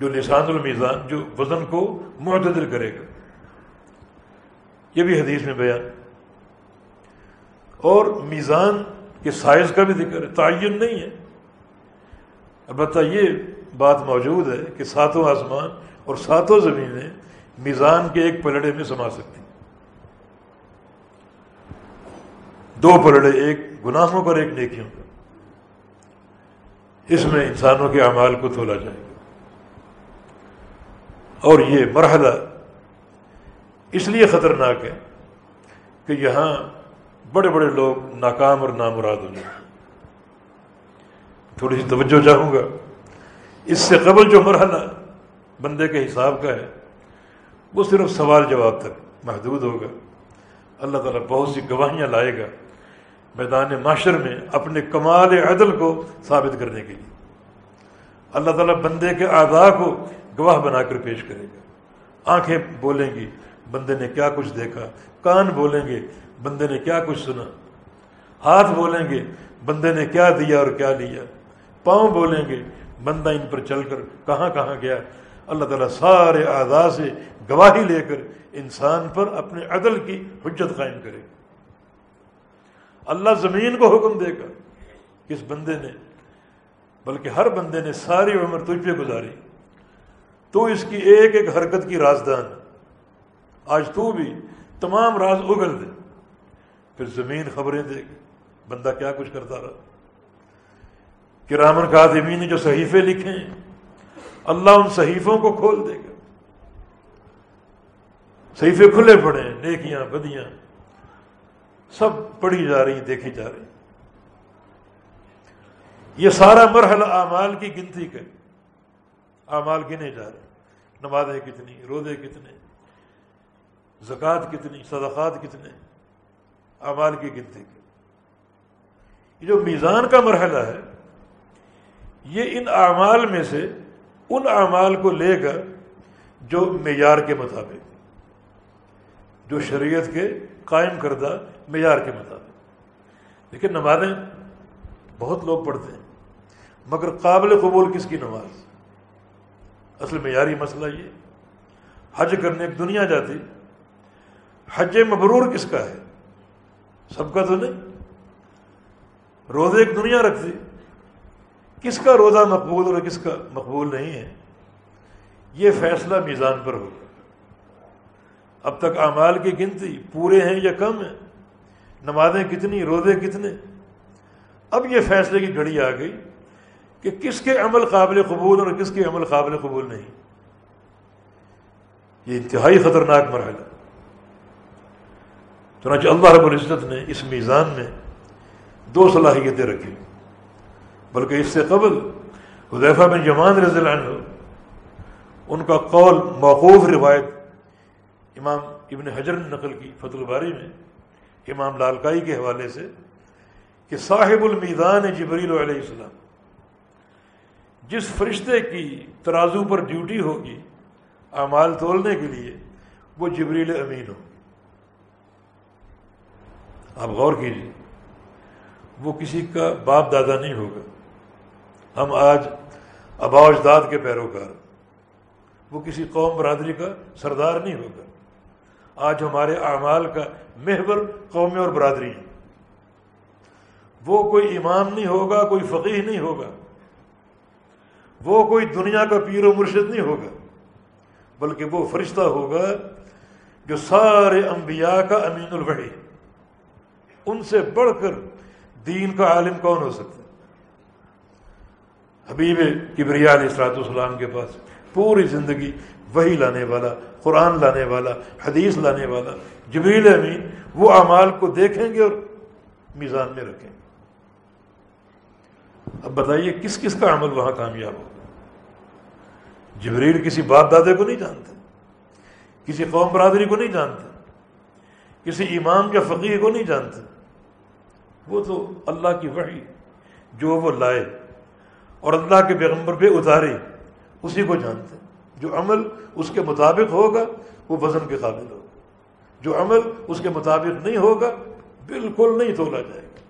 جو لسان المیزان، جو وزن کو معتدل کرے گا۔ یہ بھی حدیث میں بیان۔ اور میزان کے سائز کا بھی ذکر ہے، تعین نہیں ہے۔ البتہ یہ بات موجود ہے کہ ساتوں آسمان اور ساتوں زمینیں میزان کے ایک پلڑے میں سما سکتی دو پلڑے، ایک گناہوں پر، ایک نیکیوں پر۔ اس میں انسانوں کے اعمال کو تولا جائے گا۔ اور یہ مرحلہ اس لیے خطرناک ہے کہ یہاں بڑے بڑے لوگ ناکام اور نامراد ہو جائیں تھوڑی سی توجہ چاہوں گا۔ اس سے قبل جو مرحلہ بندے کے حساب کا ہے، وہ صرف سوال جواب تک محدود ہوگا۔ اللہ تعالیٰ بہت سی گواہیاں لائے گا میدان معاشر میں اپنے کمال عدل کو ثابت کرنے کے لیے۔ اللہ تعالیٰ بندے کے اعضاء کو گواہ بنا کر پیش کرے گا۔ آنکھیں بولیں گی، بندے نے کیا کچھ دیکھا؟ کان بولیں گے بندے نے کیا کچھ سنا؟ ہاتھ بولیں گے، بندے نے کیا دیا اور کیا لیا؟ پاؤں بولیں گے، بندہ ان پر چل کر کہاں کہاں گیا؟ اللہ تعالیٰ سارے اعضاء سے گواہی لے کر انسان پر اپنے عدل کی حجت قائم کرے۔ گا اللہ زمین کو حکم دے گا کس بندے نے، بلکہ ہر بندے نے ساری عمر تجھ پہ گزاری۔ تو اس کی ایک ایک حرکت کی رازدان۔ آج تو بھی تمام راز اگل دے۔ پھر زمین خبریں دے گی بندہ کیا کچھ کرتا رہا؟ کرامن کاظمین نے جو صحیفے لکھے ہیں، اللہ ان صحیفوں کو کھول دے گا۔ صحیفے کھلے پڑے ہیں، نیکیاں، بدیاں، سب پڑھی جا رہی دیکھی جا رہی یہ سارا مرحلہ اعمال کی گنتی کا اعمال گنے جا رہے نمازیں کتنی، روزے کتنے، زکوٰۃ کتنی، صدقات کتنے۔ اعمال کی گنتی کے یہ جو میزان کا مرحلہ ہے، یہ ان اعمال میں سے ان اعمال کو لے کر جو معیار کے مطابق، جو شریعت کے قائم کردہ معیار کے مطابق۔ لیکن نمازیں بہت لوگ پڑھتے ہیں، مگر قابل قبول کس کی نماز؟ اصل معیاری مسئلہ یہ، حج کرنے ایک دنیا جاتی، حج مبرور کس کا ہے؟ سب کا تو نہیں۔ روزے ایک دنیا رکھتی کس کا روزہ مقبول اور کس کا مقبول نہیں ہے؟ یہ فیصلہ میزان پر ہوگا اب تک اعمال کی گنتی پورے ہیں یا کم ہیں؟ نمازیں کتنی، روزے کتنے؟ اب یہ فیصلے کی گھڑی آ گئی کہ کس کے عمل قابل قبول اور کس کے عمل قابل قبول نہیں۔ یہ انتہائی خطرناک مرحلہ۔ چنانچہ اللہ رب العزت نے اس میزان میں دو صلاحیتیں رکھی۔ بلکہ اس سے قبل حذیفہ بن جمان رضی اللہ عنہ، ان کا قول موقوف روایت امام ابن حجر نے نقل کی فت الباری میں، امام لالکائی کے حوالے سے، کہ صاحب المیدان جبریل علیہ السلام جس فرشتے کی ترازو پر ڈیوٹی ہوگی، اعمال تولنے کے لیے وہ جبریل امین ہو۔ آپ غور کیجیے وہ کسی کا باپ دادا نہیں ہوگا۔ ہم آج ابا اجداد کے پیروکار، وہ کسی قوم برادری کا سردار نہیں ہوگا۔ آج ہمارے اعمال کا محور قومی اور برادری ہے۔ وہ کوئی امام نہیں ہوگا، کوئی فقیر نہیں ہوگا۔ وہ کوئی دنیا کا پیر و مرشد نہیں ہوگا، بلکہ وہ فرشتہ ہوگا جو سارے انبیاء کا امین الوحی ان سے بڑھ کر دین کا عالم کون ہو سکتا حبیب کبریا علیہ السلاۃ والسلام کے پاس پوری زندگی وہی لانے والا، قرآن لانے والا، حدیث لانے والا، جبریل امین، وہ اعمال کو دیکھیں گے اور میزان میں رکھیں گے۔ اب بتائیے کس کس کا عمل وہاں کامیاب ہو جبریل کسی باپ دادے کو نہیں جانتے کسی قوم برادری کو نہیں جانتے کسی امام یا فقیر کو نہیں جانتے وہ تو اللہ کی وحی جو وہ لائے اور اللہ کے پیغمبر پہ اتارے، اسی کو جانتے جو عمل اس کے مطابق ہوگا، وہ وزن کے قابل ہوگا۔ جو عمل اس کے مطابق نہیں ہوگا، بالکل نہیں تولا جائے گا۔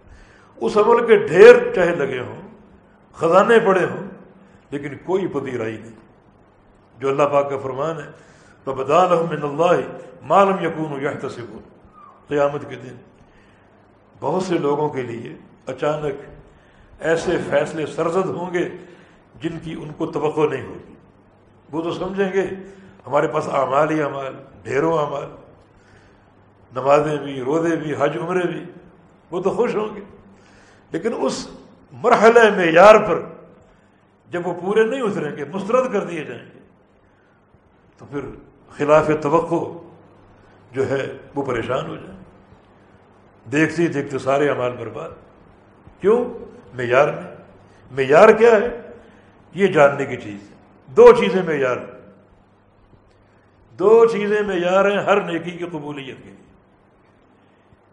اس عمل کے ڈھیر چاہے لگے ہوں، خزانے پڑے ہوں، لیکن کوئی پذیرائی نہیں۔ جو اللہ پاک کا فرمان ہے تو بدال اللہ معلوم یقون یا قیامت کے دن بہت سے لوگوں کے لیے اچانک ایسے فیصلے سرزد ہوں گے جن کی ان کو توقع نہیں ہوگی۔ وہ تو سمجھیں گے، ہمارے پاس اعمال ہی اعمال، ڈھیروں اعمال، نمازیں بھی، روزے بھی، حج عمرے بھی، وہ تو خوش ہوں گے۔ لیکن اس مرحلہ معیار پر جب وہ پورے نہیں اتریں گے، مسترد کر دیے جائیں گے، تو پھر خلاف توقع جو ہے وہ پریشان ہو جائیں دیکھتے دیکھتے سارے اعمال برباد۔ کیوں؟ معیار میں۔ معیار کیا ہے؟ یہ جاننے کی چیز دو چیزیں معیار دو چیزیں معیار ہیں ہر نیکی کی قبولیت کے لیے۔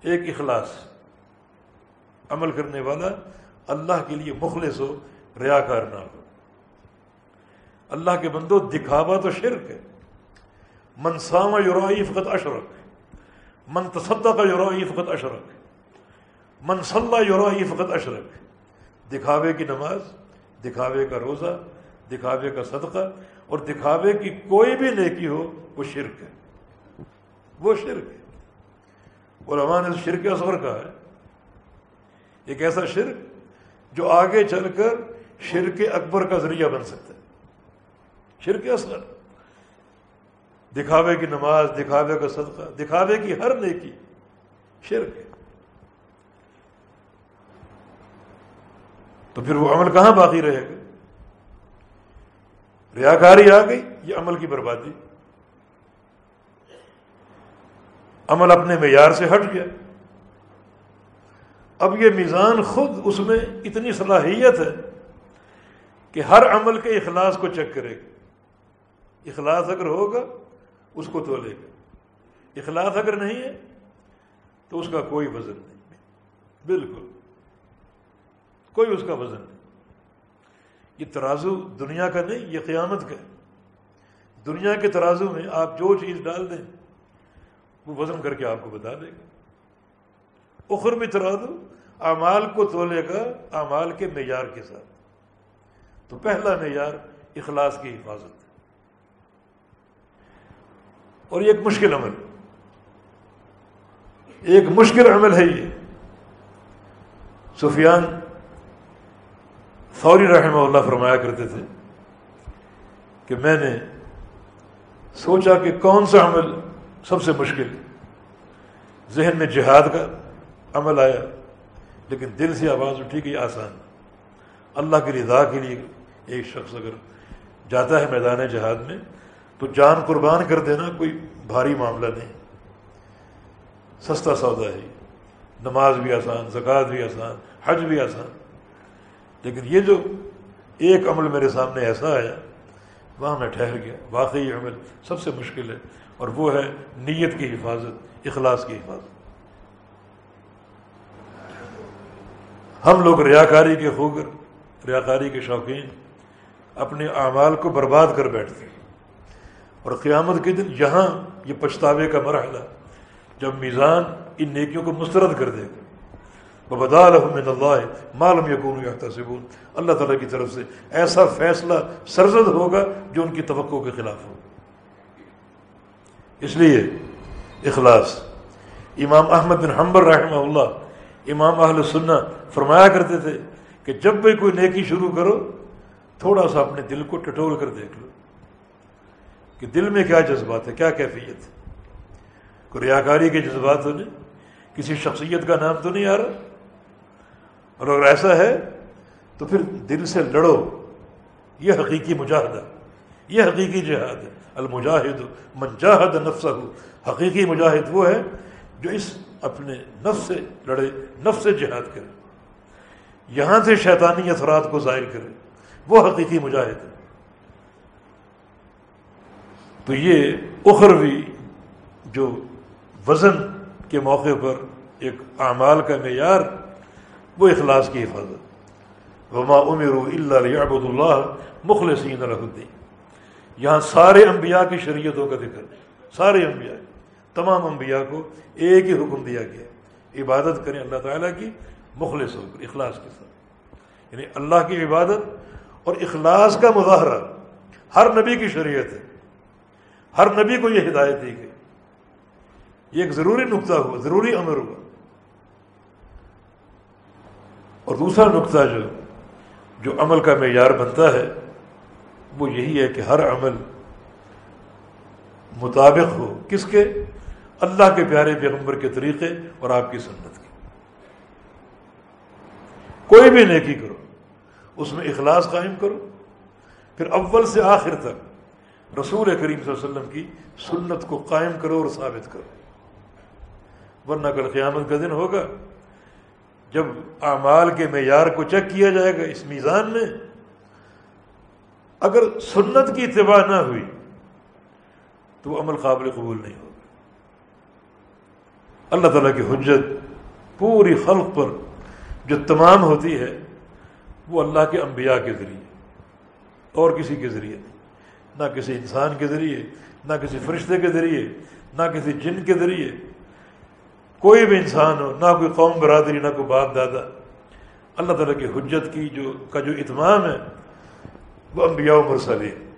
ایک اخلاص۔ عمل کرنے والا اللہ کے لیے مخلص ہو ریا کار نہ ہو۔ اللہ کے بندو دکھاوا تو شرک ہے۔ منسامہ یورائی فقط اشرک۔ من تصدق کا یورائی فقط اشرک من صلاح یورائی فقط اشرک دکھاوے کی نماز، دکھاوے کا روزہ، دکھاوے کا صدقہ اور دکھاوے کی کوئی بھی نیکی ہو، وہ شرک ہے۔ وہ شرک ہے۔ علماء نے شرک اصغر کہا ہے۔ ایک ایسا شرک جو آگے چل کر شرک اکبر کا ذریعہ بن سکتا ہے۔ شرک اصغر۔ دکھاوے کی نماز، دکھاوے کا صدقہ، دکھاوے کی ہر نیکی، شرک ہے۔ تو پھر وہ عمل کہاں باقی رہے گا؟ ریاکاری آ گئی، یہ عمل کی بربادی۔ عمل اپنے معیار سے ہٹ گیا۔ اب یہ میزان خود اس میں اتنی صلاحیت ہے کہ ہر عمل کے اخلاص کو چیک کرے گا۔ اخلاص اگر ہوگا اس کو تولے گا اخلاص اگر نہیں ہے تو اس کا کوئی وزن نہیں۔ بالکل۔ کوئی اس کا وزن نہیں۔ یہ ترازو دنیا کا نہیں، یہ قیامت کا ہے۔ دنیا کے ترازو میں آپ جو چیز ڈال دیں، وہ وزن کر کے آپ کو بتا دے گا۔ اخر بھی ترازو، اعمال کو تولے گا اعمال کے معیار کے ساتھ۔ تو پہلا معیار اخلاص کی حفاظت۔ ہے اور یہ ایک مشکل عمل ایک مشکل عمل ہے یہ۔ سفیان فوری رحمہ اللہ فرمایا کرتے تھے کہ میں نے سوچا کہ کون سا عمل سب سے مشکل ذہن میں جہاد کا عمل آیا، لیکن دل سے آواز اٹھی کہ آسان اللہ کی رضا کے لیے ایک شخص اگر جاتا ہے میدان جہاد میں تو جان قربان کر دینا کوئی بھاری معاملہ نہیں۔ سستا سودا ہے۔ نماز بھی آسان زکوٰۃ بھی آسان، حج بھی آسان۔ لیکن یہ جو ایک عمل میرے سامنے ایسا آیا، وہاں میں ٹھہر گیا۔ واقعی عمل سب سے مشکل ہے، اور وہ ہے نیت کی حفاظت، اخلاص کی حفاظت۔ ہم لوگ ریاکاری کے خوگر، ریاکاری کے شوقین، اپنے اعمال کو برباد کر بیٹھتے ہیں۔ اور قیامت کے دن یہاں یہ پچھتاوے کا مرحلہ جب میزان ان نیکیوں کو مسترد کر دے گا۔ وہ الحمد اللہ معلوم یقون سبون اللہ تعالیٰ کی طرف سے ایسا فیصلہ سرزد ہوگا جو ان کی توقع کے خلاف ہو۔ اس لیے اخلاص، امام احمد بن حمبر رحمہ اللہ، امام اہل سننا فرمایا کرتے تھے کہ جب بھی کوئی نیکی شروع کرو، تھوڑا سا اپنے دل کو ٹٹول کر دیکھ لو۔ کہ دل میں کیا جذبات ہے کیا کیفیت؟ ہے کوئی ریاکاری کے جذبات تو نہیں، کسی شخصیت کا نام تو نہیں آ رہا۔ اور اگر ایسا ہے تو پھر دل سے لڑو، یہ حقیقی مجاہدہ یہ حقیقی جہاد ہے۔ المجاہد من جاہد نفسہ، حقیقی مجاہد وہ ہے جو اس اپنے نفس سے لڑے، نفس سے جہاد کرے۔ یہاں سے شیطانی اثرات کو ظاہر کرے، وہ حقیقی مجاہد ہے۔ تو یہ اخروی جو وزن کے موقع پر ایک اعمال کا معیار، وہ اخلاص کی حفاظت۔ وما عمر اللہ ابود اللہ مخلصین الدین یہاں سارے انبیاء کی شریعتوں کا ذکر سارے انبیاء، تمام انبیاء کو ایک ہی حکم دیا گیا عبادت کریں اللہ تعالیٰ کی مخلص ہو کر، اخلاص کے ساتھ۔ یعنی اللہ کی عبادت اور اخلاص کا مظاہرہ۔ ہر نبی کی شریعت ہے۔ ہر نبی کو یہ ہدایت دی گئی۔ یہ ایک ضروری نقطہ ہوا، ضروری امر ہوا۔ اور دوسرا نقطہ جو جو عمل کا معیار بنتا ہے، وہ یہی ہے کہ ہر عمل مطابق ہو۔ کس کے؟ اللہ کے پیارے پیغمبر کے طریقے اور آپ کی سنت کے۔ کوئی بھی نیکی کرو، اس میں اخلاص قائم کرو۔ پھر اول سے آخر تک رسول کریم صلی اللہ علیہ وسلم کی سنت کو قائم کرو اور ثابت کرو۔ ورنہ کل قیامت کا دن ہوگا، جب اعمال کے معیار کو چیک کیا جائے گا اس میزان میں، اگر سنت کی اتباع نہ ہوئی، تو عمل قابل قبول نہیں ہوگا۔ اللہ تعالیٰ کی حجت پوری خلق پر جو تمام ہوتی ہے، وہ اللہ کے انبیاء کے ذریعے، اور کسی کے ذریعے نہیں۔ نہ کسی انسان کے ذریعے، نہ کسی فرشتے کے ذریعے، نہ کسی جن کے ذریعے۔ کوئی بھی انسان ہو، نہ کوئی قوم برادری، نہ کوئی باپ دادا۔ اللہ تعالیٰ کی حجت کی جو، کا جو اتمام ہے، وہ انبیاء و مرسلین۔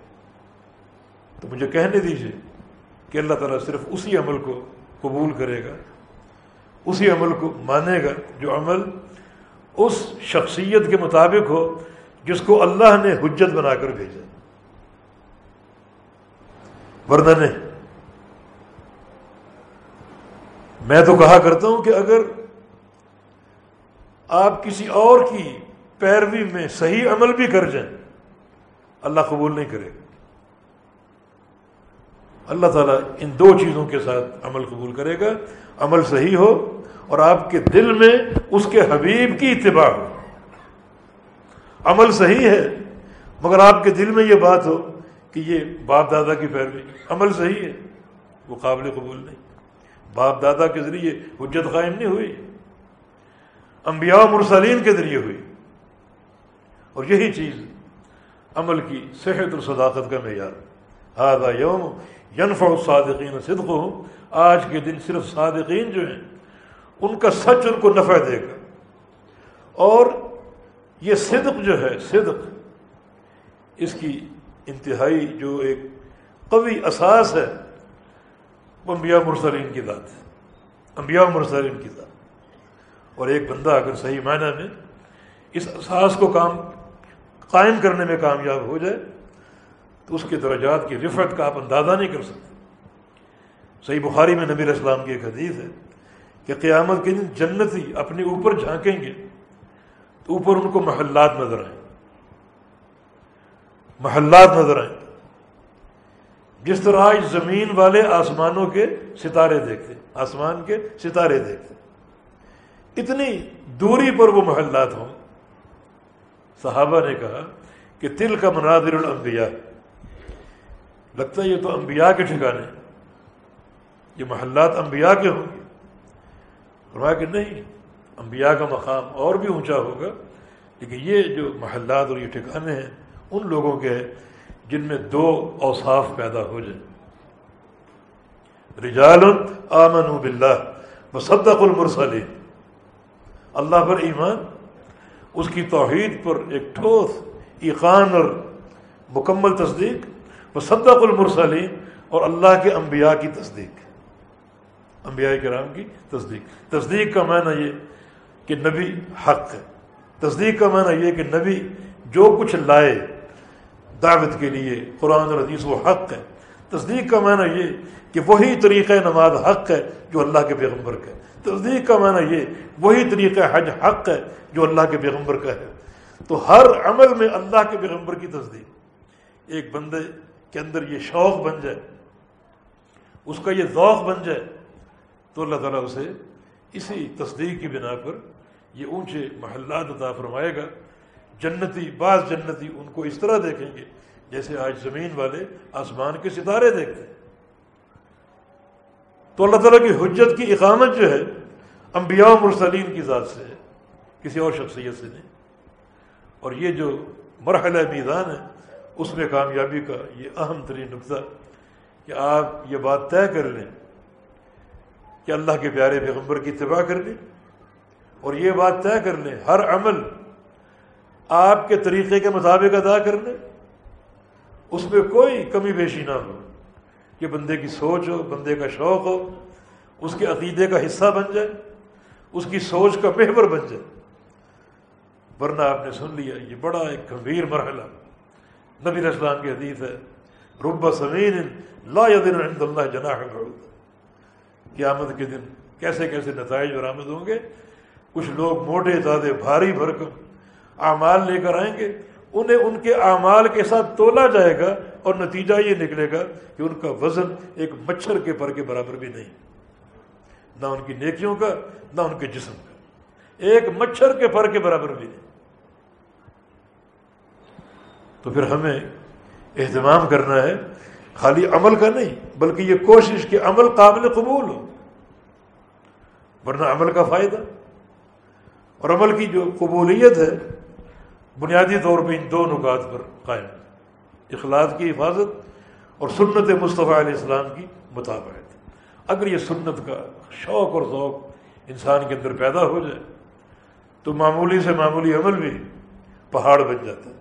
تو مجھے کہنے دیجیے کہ اللہ تعالیٰ صرف اسی عمل کو قبول کرے گا، اسی عمل کو مانے گا جو عمل اس شخصیت کے مطابق ہو، جس کو اللہ نے حجت بنا کر بھیجا۔ ورنہ نہیں۔ میں تو کہا کرتا ہوں کہ اگر آپ کسی اور کی پیروی میں صحیح عمل بھی کر جائیں، اللہ قبول نہیں کرے۔ اللہ تعالیٰ ان دو چیزوں کے ساتھ عمل قبول کرے گا۔ عمل صحیح ہو اور آپ کے دل میں اس کے حبیب کی اتباع ہو۔ عمل صحیح ہے، مگر آپ کے دل میں یہ بات ہو کہ یہ باپ دادا کی پیروی عمل صحیح ہے، وہ قابل قبول نہیں۔ باپ دادا کے ذریعے حجت قائم نہیں ہوئی، انبیاء مرسلین کے ذریعے ہوئی۔ اور یہی چیز عمل کی صحت اور صداقت کا معیار۔ ہاضا یوم ینفع الصادقین صدق ہو آج کے دن صرف صادقین جو ہیں، ان کا سچ ان کو نفع دے گا۔ اور یہ صدق جو ہے، صدق اس کی انتہائی جو ایک قوی اساس ہے وہ انبیاء مرسلین کی ذات ہے انبیاء مرسلین کی ذات۔ اور ایک بندہ اگر صحیح معنی میں اس اساس کو کام، قائم کرنے میں کامیاب ہو جائے، تو اس کے درجات کی رفت کا آپ اندازہ نہیں کر سکتے۔ صحیح بخاری میں نبی اسلام کی ایک حدیث ہے کہ قیامت کے دن جنتی اپنے اوپر جھانکیں گے، تو اوپر ان کو محلات نظر آئیں۔ محلات نظر آئیں جس طرح آج زمین والے آسمانوں کے ستارے دیکھتے، آسمان کے ستارے دیکھتے۔ اتنی دوری پر وہ محلات ہوں۔ صحابہ نے کہا کہ تل کا مناظر الانبیاء۔ لگتا ہے یہ تو انبیاء کے ٹھکانے یہ محلات انبیاء کے ہوں گے۔ فرمایا کہ نہیں، انبیاء کا مقام اور بھی اونچا ہوگا۔ لیکن یہ جو محلات اور یہ ٹھکانے ہیں ان لوگوں کے جن میں دو اوصاف پیدا ہو جائیں۔ رجال آمن باللہ، مصدق المرسلین۔ اللہ پر ایمان، اس کی توحید پر ایک ٹھوس ایقان اور مکمل تصدیق۔ مصدق المرسلین اور اللہ کے انبیاء کی تصدیق۔ انبیاء کرام کی تصدیق۔ تصدیق کا معنی یہ کہ نبی حق ہے۔ تصدیق کا معنی یہ کہ نبی جو کچھ لائے دعوت کے لیے قرآن اور حدیث وہ حق ہے۔ تصدیق کا معنی یہ کہ وہی طریقہ نماز حق ہے جو اللہ کے پیغمبر کا ہے۔ تصدیق کا معنی یہ وہی طریقہ حج حق ہے جو اللہ کے پیغمبر کا ہے۔ تو ہر عمل میں اللہ کے پیغمبر کی تصدیق۔ ایک بندے کے اندر یہ شوق بن جائے، اس کا یہ ذوق بن جائے، تو اللہ تعالیٰ اسے اسی تصدیق کی بنا پر یہ اونچے محلات عطا فرمائے گا۔ جنتی، بعض جنتی ان کو اس طرح دیکھیں گے جیسے آج زمین والے آسمان کے ستارے دیکھتے ہیں۔ تو اللہ تعالیٰ کی حجت کی اقامت جو ہے، انبیاء و مرسلین کی ذات سے ہے، کسی اور شخصیت سے نہیں۔ اور یہ جو مرحلہ میدان ہے، اس میں کامیابی کا یہ اہم ترین نقطہ کہ آپ یہ بات طے کر لیں کہ اللہ کے پیارے پیغمبر کی اتباع کر لیں اور یہ بات طے کر لیں، ہر عمل آپ کے طریقے کے مطابق ادا کر لیں اس میں کوئی کمی بیشی نہ ہو۔ کہ بندے کی سوچ ہو، بندے کا شوق ہو، اس کے عقیدے کا حصہ بن جائے، اس کی سوچ کا محور بن جائے۔ ورنہ آپ نے سن لیا، یہ بڑا ایک گمبھیر مرحلہ۔ نبی اسلام کی حدیث ہے، رب سمین لا عند اللہ جناح قیامت کے دن کیسے کیسے نتائج برآمد ہوں گے؟ کچھ لوگ موٹے زیادہ بھاری بھرکم۔ اعمال لے کر آئیں گے، انہیں ان کے اعمال کے ساتھ تولا جائے گا اور نتیجہ یہ نکلے گا کہ ان کا وزن ایک مچھر کے پر کے برابر بھی نہیں۔ نہ ان کی نیکیوں کا، نہ ان کے جسم کا۔ ایک مچھر کے پر کے برابر بھی نہیں۔ تو پھر ہمیں اہتمام کرنا ہے، خالی عمل کا نہیں، بلکہ یہ کوشش کہ عمل قابل قبول ہو۔ ورنہ عمل کا فائدہ۔ اور عمل کی جو قبولیت ہے بنیادی طور پہ ان دو نکات پر قائم اخلاق کی حفاظت اور سنت مصطفیٰ علیہ السلام کی مطابقت۔ اگر یہ سنت کا شوق اور ذوق انسان کے اندر پیدا ہو جائے، تو معمولی سے معمولی عمل بھی پہاڑ بن جاتا ہے۔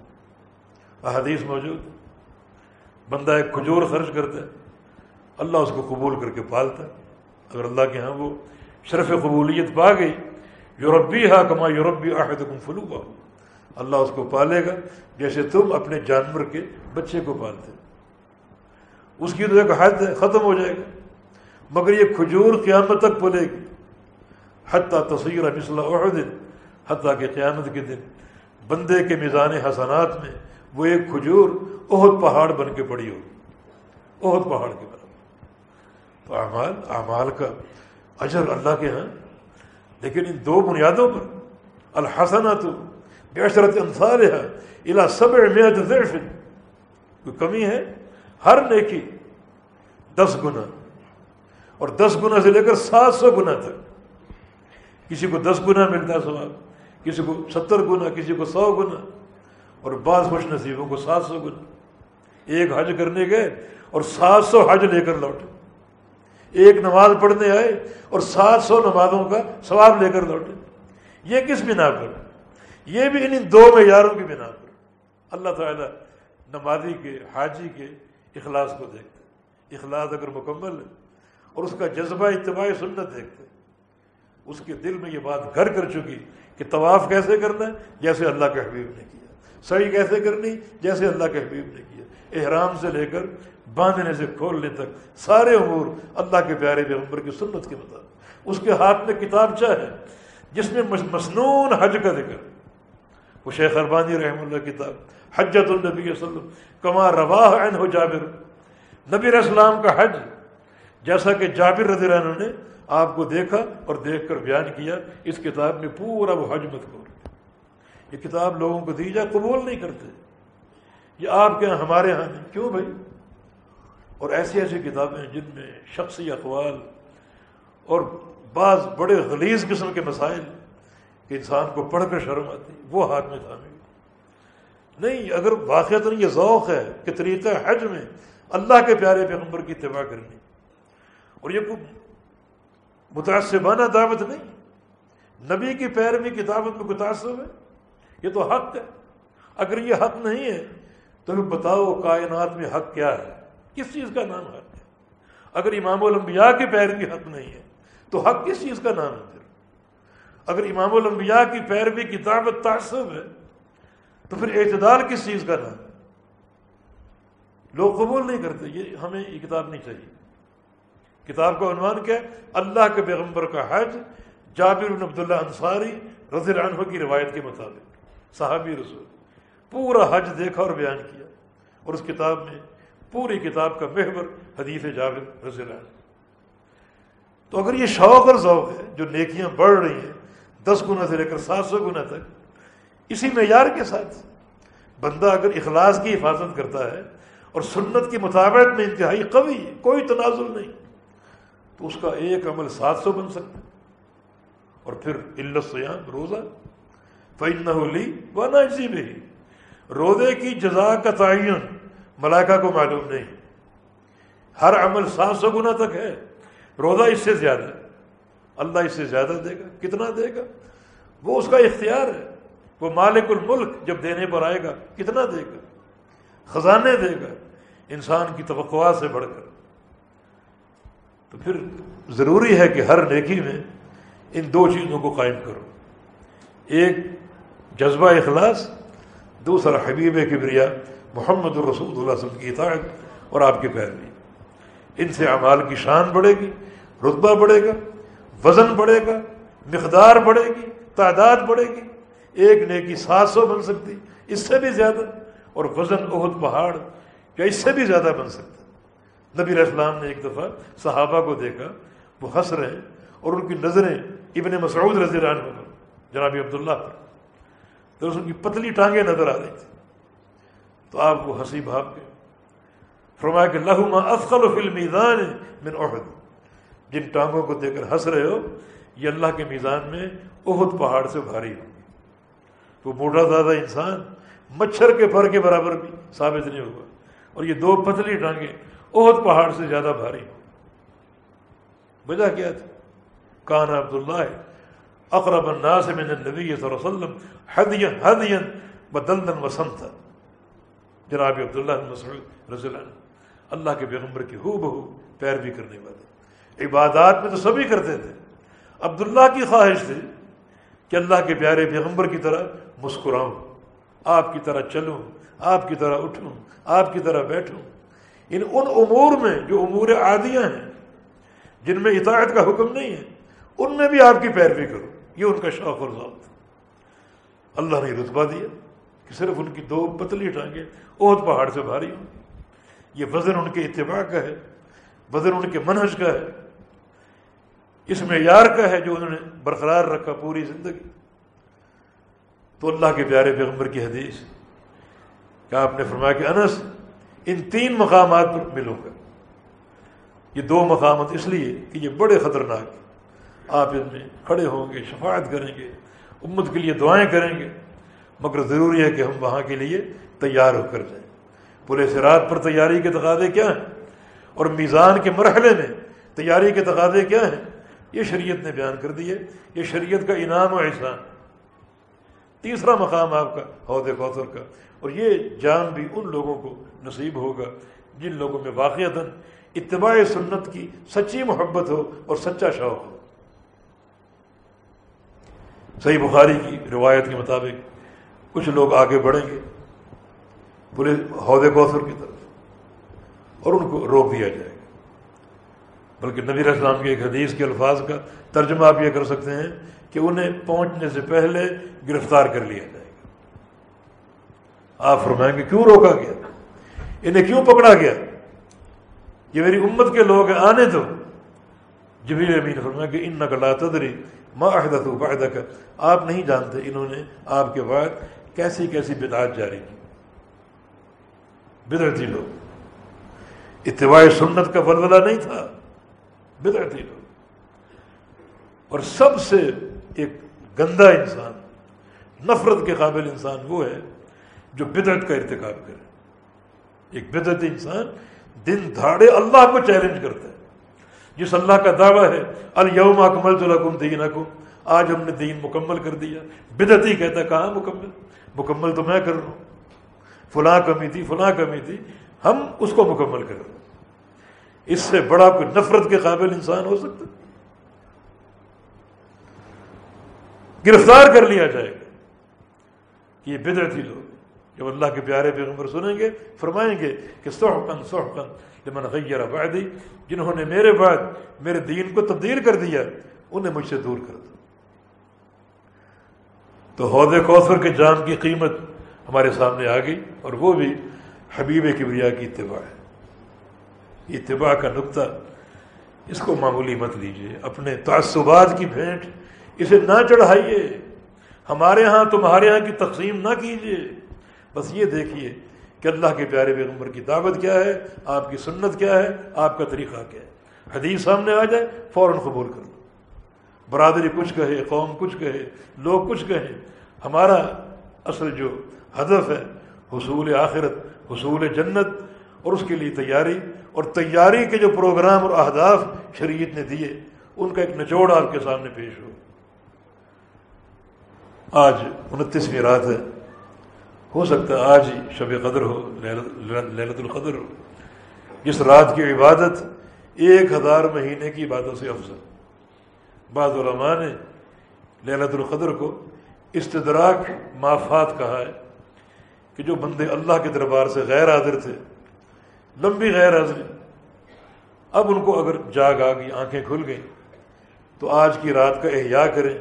احادیث موجود بندہ ایک کھجور خرچ کرتا ہے، اللہ اس کو قبول کر کے پالتا ہے۔ اگر اللہ کے ہاں وہ شرف قبولیت پا گئی یوربی ہا کما یوربی آحد فلو پاؤ اللہ اس کو پالے گا جیسے تم اپنے جانور کے بچے کو پالتے اس کی تو ایک حد ہے ختم ہو جائے گا۔ مگر یہ کھجور قیامت تک پلے گی۔ حتیٰ تصویر عہد حتیٰ کہ قیامت کے دن بندے کے میزان حسنات میں وہ ایک کھجور عہد پہاڑ بن کے پڑی ہو۔ عہد پہاڑ کے برابر۔ تو اعمال اعمال کا اجر اللہ کے ہاں لیکن ان دو بنیادوں پر الحسنہ تو بےشرت ہے الا سب ضعف. کوئی کمی ہے؟ ہر نیکی دس گنا اور دس گنا سے لے کر سات سو گنا تک. کسی کو دس گنا ملتا ہے سواب کسی کو ستر گنا کسی کو سو گنا اور بعض خوش نصیبوں کو سات سو گنا ایک حج کرنے گئے اور سات سو حج لے کر لوٹے. ایک نماز پڑھنے آئے اور سات سو نمازوں کا ثواب لے کر لوٹے. یہ کس بنا پر؟ یہ بھی ان دو معیاروں کی بنا پر اللہ تعالیٰ نمازی کے، حاجی کے اخلاص کو دیکھتے اخلاص اگر مکمل ہے اور اس کا جذبہ اتباع سنت دیکھتے اس کے دل میں یہ بات گھر کر چکی کہ طواف کیسے کرنا ہے، جیسے اللہ کے حبیب نے کیا۔ صحیح کیسے کرنی جیسے اللہ کے حبیب نے کیا۔ احرام سے لے کر باندھنے سے کھولنے تک سارے امور اللہ کے پیارے پیغمبر کی سنت کے مطابق۔ اس کے ہاتھ میں کتاب چاہے جس میں مصنون حج کا ذکر وہ شیخ اربانی رحم اللہ کتاب حجت النبی وسلم، کما رواہ عین ہو جابر۔ نبی السلام کا حج، جیسا کہ جابر رضی اللہ عنہ نے آپ کو دیکھا اور دیکھ کر بیان کیا، اس کتاب میں پورا وہ حج مت یہ کتاب لوگوں کو دی جائے، قبول نہیں کرتے۔ یہ آپ کے یہاں ہمارے یہاں نہیں، کیوں بھائی؟ اور ایسی ایسی کتابیں جن میں شخصی اقوال اور بعض بڑے غلیظ قسم کے مسائل کہ انسان کو پڑھ کر شرم آتی، وہ ہاتھ میں تھا نہیں، اگر واقعات یہ ذوق ہے کہ طریقہ حج میں اللہ کے پیارے پیغمبر کی اتباع کرنی۔ اور یہ کوئی متاثبانہ دعوت نہیں۔ نبی کی پیروی کی دعوت میں متاثر ہے؟ یہ تو حق ہے۔ اگر یہ حق نہیں ہے، تو پھر بتاؤ کائنات میں حق کیا ہے؟ کس چیز کا نام حق ہے؟ اگر امام الانبیاء کی پیروی حق نہیں ہے، تو حق کس چیز کا نام ہے؟ اگر امام الانبیاء کی پیروی کی دعوت تعصب ہے، تو پھر اعتدال کس چیز کا نام لوگ قبول نہیں کرتے، یہ ہمیں یہ کتاب نہیں چاہیے۔ کتاب کا عنوان کیا ہے؟ اللہ کے پیغمبر کا حج، جابر بن عبداللہ انصاری رضی اللہ عنہ کی روایت کے مطابق، صحابی رسول۔ پورا حج دیکھا اور بیان کیا۔ اور اس کتاب میں پوری کتاب کا محور حدیث جاوید رضی اللہ عنہ۔ تو اگر یہ شوق اور ذوق ہے، جو نیکیاں بڑھ رہی ہیں دس گنا سے لے کر سات سو گنا تک، اسی معیار کے ساتھ بندہ اگر اخلاص کی حفاظت کرتا ہے اور سنت کی مطابق میں انتہائی قوی ہے، کوئی تنازل نہیں، تو اس کا ایک عمل سات سو بن سکتا ہے۔ اور پھر علت سیام روزہ فعن لی و ناجی بھی روزے کی جزا کا تعین ملائکہ کو معلوم نہیں۔ ہر عمل سات سو گنا تک ہے، روزہ اس سے زیادہ۔ اللہ اس سے زیادہ دے گا، کتنا دے گا؟ وہ اس کا اختیار ہے۔ وہ مالک الملک جب دینے پر آئے گا، کتنا دے گا؟ خزانے دے گا۔ انسان کی توقعات سے بڑھ کر۔ تو پھر ضروری ہے کہ ہر نیکی میں ان دو چیزوں کو قائم کرو۔ ایک، جذبہ اخلاص، دوسرا، حبیب کبریا، محمد الرسول اللہ علیہ وسلم کی اطاعت اور آپ کی پیروی۔ ان سے اعمال کی شان بڑھے گی، رتبہ بڑھے گا۔ وزن بڑھے گا، مقدار بڑھے گی، تعداد بڑھے گی۔ ایک نیکی سات سو بن سکتی، اس سے بھی زیادہ۔ اور وزن عہد پہاڑ کیا اس سے بھی زیادہ بن سکتا نبی السلام نے ایک دفعہ صحابہ کو دیکھا، وہ ہنس رہے ہیں اور ان کی نظریں ابن مسعود رضی اللہ عنہ پر، جناب عبداللہ پر۔ تو ان کی پتلی ٹانگیں نظر آ رہی تھی تو آپ کو ہنسی بھاپ گئے فرمایا کہ لہما افقل فی المیزان من احد۔ جن ٹانگوں کو دیکھ کر ہنس رہے ہو، یہ اللہ کے میزان میں احد پہاڑ سے بھاری ہوں گی وہ موٹا زیادہ انسان مچھر کے پر کے برابر بھی ثابت نہیں ہوگا۔ اور یہ دو پتلی ٹانگیں احد پہاڑ سے زیادہ بھاری ہوں وجہ کیا تھی؟ کان عبداللہ اقرب الناس من النبی صلی اللہ علیہ وسلم حدین حدین بدلدن وسنتا جناب عبداللہ مسعود رضی اللہ عنہ، اللہ کے پیغمبر کی ہو بہو پیروی کرنے والے۔ عبادات میں تو سبھی کرتے تھے۔ عبداللہ کی خواہش تھی کہ اللہ کے پیارے پیغمبر کی طرح مسکراؤں، آپ کی طرح چلوں، آپ کی طرح اٹھوں، آپ کی طرح بیٹھوں۔ ان ان امور میں جو امور عادیاں ہیں، جن میں اطاعت کا حکم نہیں ہے، ان میں بھی آپ کی پیروی کرو۔ یہ ان کا شوق اور ذوق اللہ نے رتبہ دیا کہ صرف ان کی دو پتلی ٹانگیں اوت پہاڑ سے بھاری ہوں۔ یہ وزن ان کے اتباع کا ہے بدر ان کے منہج کا ہے۔ اس معیار کا ہے جو انہوں نے برقرار رکھا پوری زندگی۔ تو اللہ کے پیارے پیغمبر کی حدیث کہ آپ نے فرمایا کہ انس، ان تین مقامات پر ملوں گا یہ دو مقامات اس لیے کہ یہ بڑے خطرناک آپ ان میں کھڑے ہوں گے، شفاعت کریں گے، امت کے لیے دعائیں کریں گے، مگر ضروری ہے کہ ہم وہاں کے لیے تیار ہو کر جائیں۔ پورے سرات پر تیاری کے تقاضے کیا ہیں؟ اور میزان کے مرحلے میں تیاری کے تقاضے کیا ہیں؟ یہ شریعت نے بیان کر دیے یہ شریعت کا انعام و احسان۔ تیسرا مقام آپ کا عہد کوثر کا۔ اور یہ جان بھی ان لوگوں کو نصیب ہوگا جن لوگوں میں واقعات اتباع سنت کی سچی محبت ہو اور سچا شوق ہو۔ صحیح بخاری کی روایت کے مطابق کچھ لوگ آگے بڑھیں گے، پورے عہدے کوثر کی طرف، اور ان کو روک دیا جائے۔ بلکہ نبی السلام کے ایک حدیث کے الفاظ کا ترجمہ آپ یہ کر سکتے ہیں کہ انہیں پہنچنے سے پہلے گرفتار کر لیا جائے گا۔ آپ فرمائیں گے، کیوں روکا گیا؟ انہیں کیوں پکڑا گیا؟ یہ میری امت کے لوگ ہیں، آنے دو۔ جبیل امین فرمایا کہ ان نقلا تدری ماں عہدت کا آپ نہیں جانتے انہوں نے آپ کے بعد کیسی کیسی بدعات جاری کی۔ بدرتی لوگ۔ اتباع سنت کا ولولہ نہیں تھا۔ بدعتی لوگ اور سب سے ایک گندا انسان، نفرت کے قابل انسان وہ ہے جو بدعت کا ارتکاب کرے۔ ایک بدعت انسان دن دھاڑے اللہ کو چیلنج کرتا ہے۔ جس اللہ کا دعویٰ ہے الوم اکمل تو دین کو آج ہم نے دین مکمل کر دیا۔ بدعتی کہتا کہاں مکمل؟ مکمل تو میں کر رہا ہوں۔ فلاں کمی تھی، فلاں کمی تھی۔ ہم اس کو مکمل کر رہے ہیں۔ اس سے بڑا کوئی نفرت کے قابل انسان ہو سکتا گرفتار کر لیا جائے گا۔ کہ یہ بدرتی لوگ جب اللہ کے پیارے پیغمبر سنیں گے، فرمائیں گے کہ سوحقن سوحقن لمن غیر بعدی جنہوں نے میرے بعد میرے دین کو تبدیل کر دیا، انہیں مجھ سے دور کر دو۔ تو عہدے کوثر کے جان کی قیمت ہمارے سامنے آ گئی اور وہ بھی حبیب کبریا کی اتباع ہے۔ اتباع کا نقطہ، اس کو معمولی مت لیجیے اپنے تعصبات کی بھینٹ، اسے نہ چڑھائیے۔ ہمارے ہاں تمہارے ہاں کی تقسیم نہ کیجیے بس یہ دیکھیے کہ اللہ کے پیارے پیغمبر کی دعوت کیا ہے، آپ کی سنت کیا ہے، آپ کا طریقہ کیا ہے۔ حدیث سامنے آ جائے، فوراً قبول کر لو۔ برادری کچھ کہے، قوم کچھ کہے، لوگ کچھ کہیں۔ ہمارا اصل جو ہدف ہے، حصول آخرت، حصول جنت، اور اس کے لیے تیاری اور تیاری کے جو پروگرام اور اہداف شریعت نے دیے، ان کا ایک نچوڑ آپ کے سامنے پیش ہو۔ آج انتیسویں رات ہے۔ ہو سکتا ہے آج ہی شب قدر ہو للت القدر ہو۔ جس رات کی عبادت ایک ہزار مہینے کی عبادت سے افضل۔ بعض علماء نے للت القدر کو استدراک مافات کہا ہے کہ جو بندے اللہ کے دربار سے غیر حاضر تھے لمبی غیر حاضری اب ان کو اگر جاگ آ گئی، آنکھیں کھل گئیں، تو آج کی رات کا احیاء کریں۔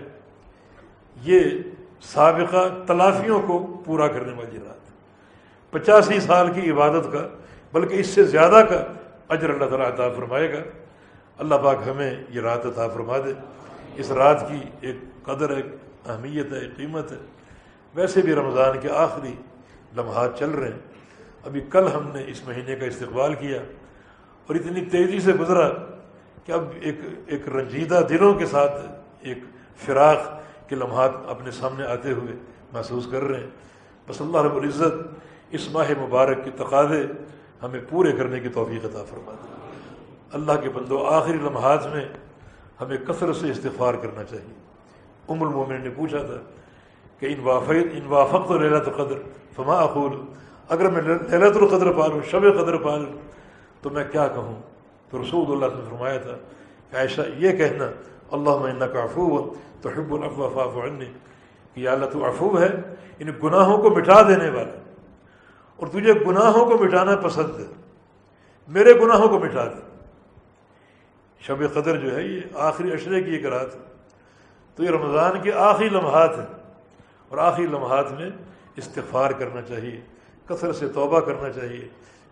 یہ سابقہ تلافیوں کو پورا کرنے والی رات۔ پچاسی سال کی عبادت کا، بلکہ اس سے زیادہ کا اجر اللہ تعالیٰ عطا فرمائے گا۔ اللہ پاک ہمیں یہ رات عطا فرما دے۔ اس رات کی ایک قدر ہے اہمیت ہے قیمت ہے۔ ویسے بھی رمضان کے آخری لمحات چل رہے ہیں۔ ابھی کل ہم نے اس مہینے کا استقبال کیا اور اتنی تیزی سے گزرا کہ اب ایک ایک رنجیدہ دلوں کے ساتھ ایک فراق کے لمحات اپنے سامنے آتے ہوئے محسوس کر رہے ہیں۔ بس اللہ رب العزت اس ماہ مبارک کے تقاضے ہمیں پورے کرنے کی توفیق عطا فرما دے۔ اللہ کے بندو، آخری لمحات میں ہمیں کثرت سے استغفار کرنا چاہیے۔ ام المومن نے پوچھا تھا کہ ان وافق ان وافق تو للت القدر، فما اقول؟ اگر میں للت القدر پالوں، شب قدر پال تو میں کیا کہوں؟ تو رسول اللہ نے فرمایا تھا، کہ ایسا یہ کہنا اللہ میں کا تو حب الفاف عنی، کہ اللہ تو افوب ہے ان گناہوں کو مٹا دینے والا، اور تجھے گناہوں کو مٹانا پسند ہے، میرے گناہوں کو مٹا دے۔ شب قدر جو ہے، یہ آخری اشرے کی ایک رات ہے۔ تو یہ رمضان کے آخری لمحات ہیں، اور آخری لمحات میں استغفار کرنا چاہیے۔ کثر سے توبہ کرنا چاہیے۔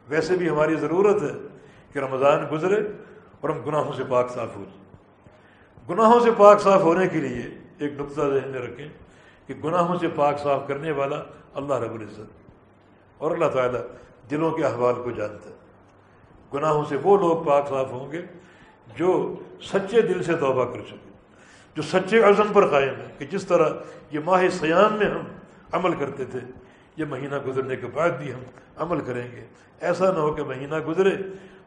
ویسے بھی ہماری ضرورت ہے کہ رمضان گزرے اور ہم گناہوں سے پاک صاف ہو جائیں۔ گناہوں سے پاک صاف ہونے کے لیے ایک نقطہ ذہن میں رکھیں کہ گناہوں سے پاک صاف کرنے والا اللہ رب العزت اور اللہ تعالیٰ دلوں کے احوال کو جانتا ہے۔ گناہوں سے وہ لوگ پاک صاف ہوں گے جو سچے دل سے توبہ کر سکیں۔ جو سچے عزم پر قائم ہے کہ جس طرح یہ ماہ سیام میں ہم عمل کرتے تھے یہ مہینہ گزرنے کے بعد بھی ہم عمل کریں گے۔ ایسا نہ ہو کہ مہینہ گزرے،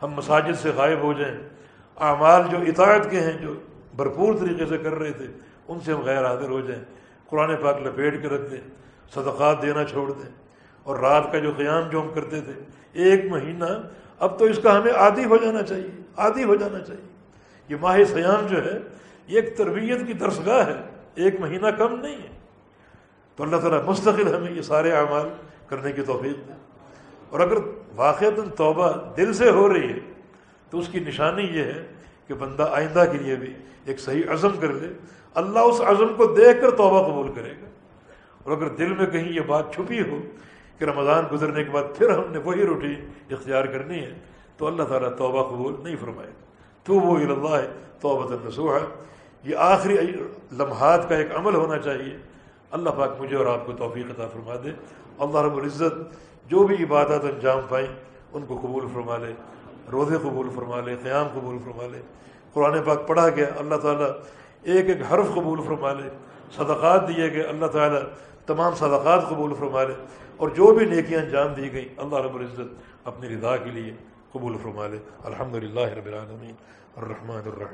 ہم مساجد سے غائب ہو جائیں۔ اعمال جو اطاعت کے ہیں، جو بھرپور طریقے سے کر رہے تھے، ان سے ہم غیر حاضر ہو جائیں۔ قرآن پاک لپیٹ کے رکھ دیں، صدقات دینا چھوڑ دیں۔ اور رات کا جو قیام جو ہم کرتے تھے، ایک مہینہ اب تو اس کا ہمیں عادی ہو جانا چاہیے، عادی ہو جانا چاہیے۔ یہ ماہ سیام جو ہے، یہ ایک تربیت کی درسگاہ ہے۔ ایک مہینہ کم نہیں ہے۔ تو اللہ تعالیٰ مستقل ہمیں یہ سارے اعمال کرنے کی توفیق دے۔ اور اگر واقع توبہ دل سے ہو رہی ہے، تو اس کی نشانی یہ ہے کہ بندہ آئندہ کے لیے بھی ایک صحیح عزم کر لے۔ اللہ اس عزم کو دیکھ کر توبہ قبول کرے گا۔ اور اگر دل میں کہیں یہ بات چھپی ہو کہ رمضان گزرنے کے بعد پھر ہم نے وہی روٹین اختیار کرنی ہے، تو اللہ تعالیٰ توبہ قبول نہیں فرمائے گا۔ تو وہ اللہ ہے توبۃ النسوح یہ آخری لمحات کا ایک عمل ہونا چاہیے۔ اللہ پاک مجھے اور آپ کو توفیق عطا فرما دے۔ اللہ رب العزت جو بھی عبادت انجام پائیں، ان کو قبول فرما لے، روزے قبول فرما لے، قیام قبول فرما لے۔ قرآن پاک پڑھا گیا اللہ تعالیٰ ایک ایک حرف قبول فرما لے، صدقات دیے گئے اللہ تعالیٰ تمام صدقات قبول فرما لے۔ اور جو بھی نیکیاں انجام دی گئی اللہ رب العزت اپنی رضا کے لیے قبول فرما لے۔ الحمد للہ رب العالمین۔ الرحمن الرحیم۔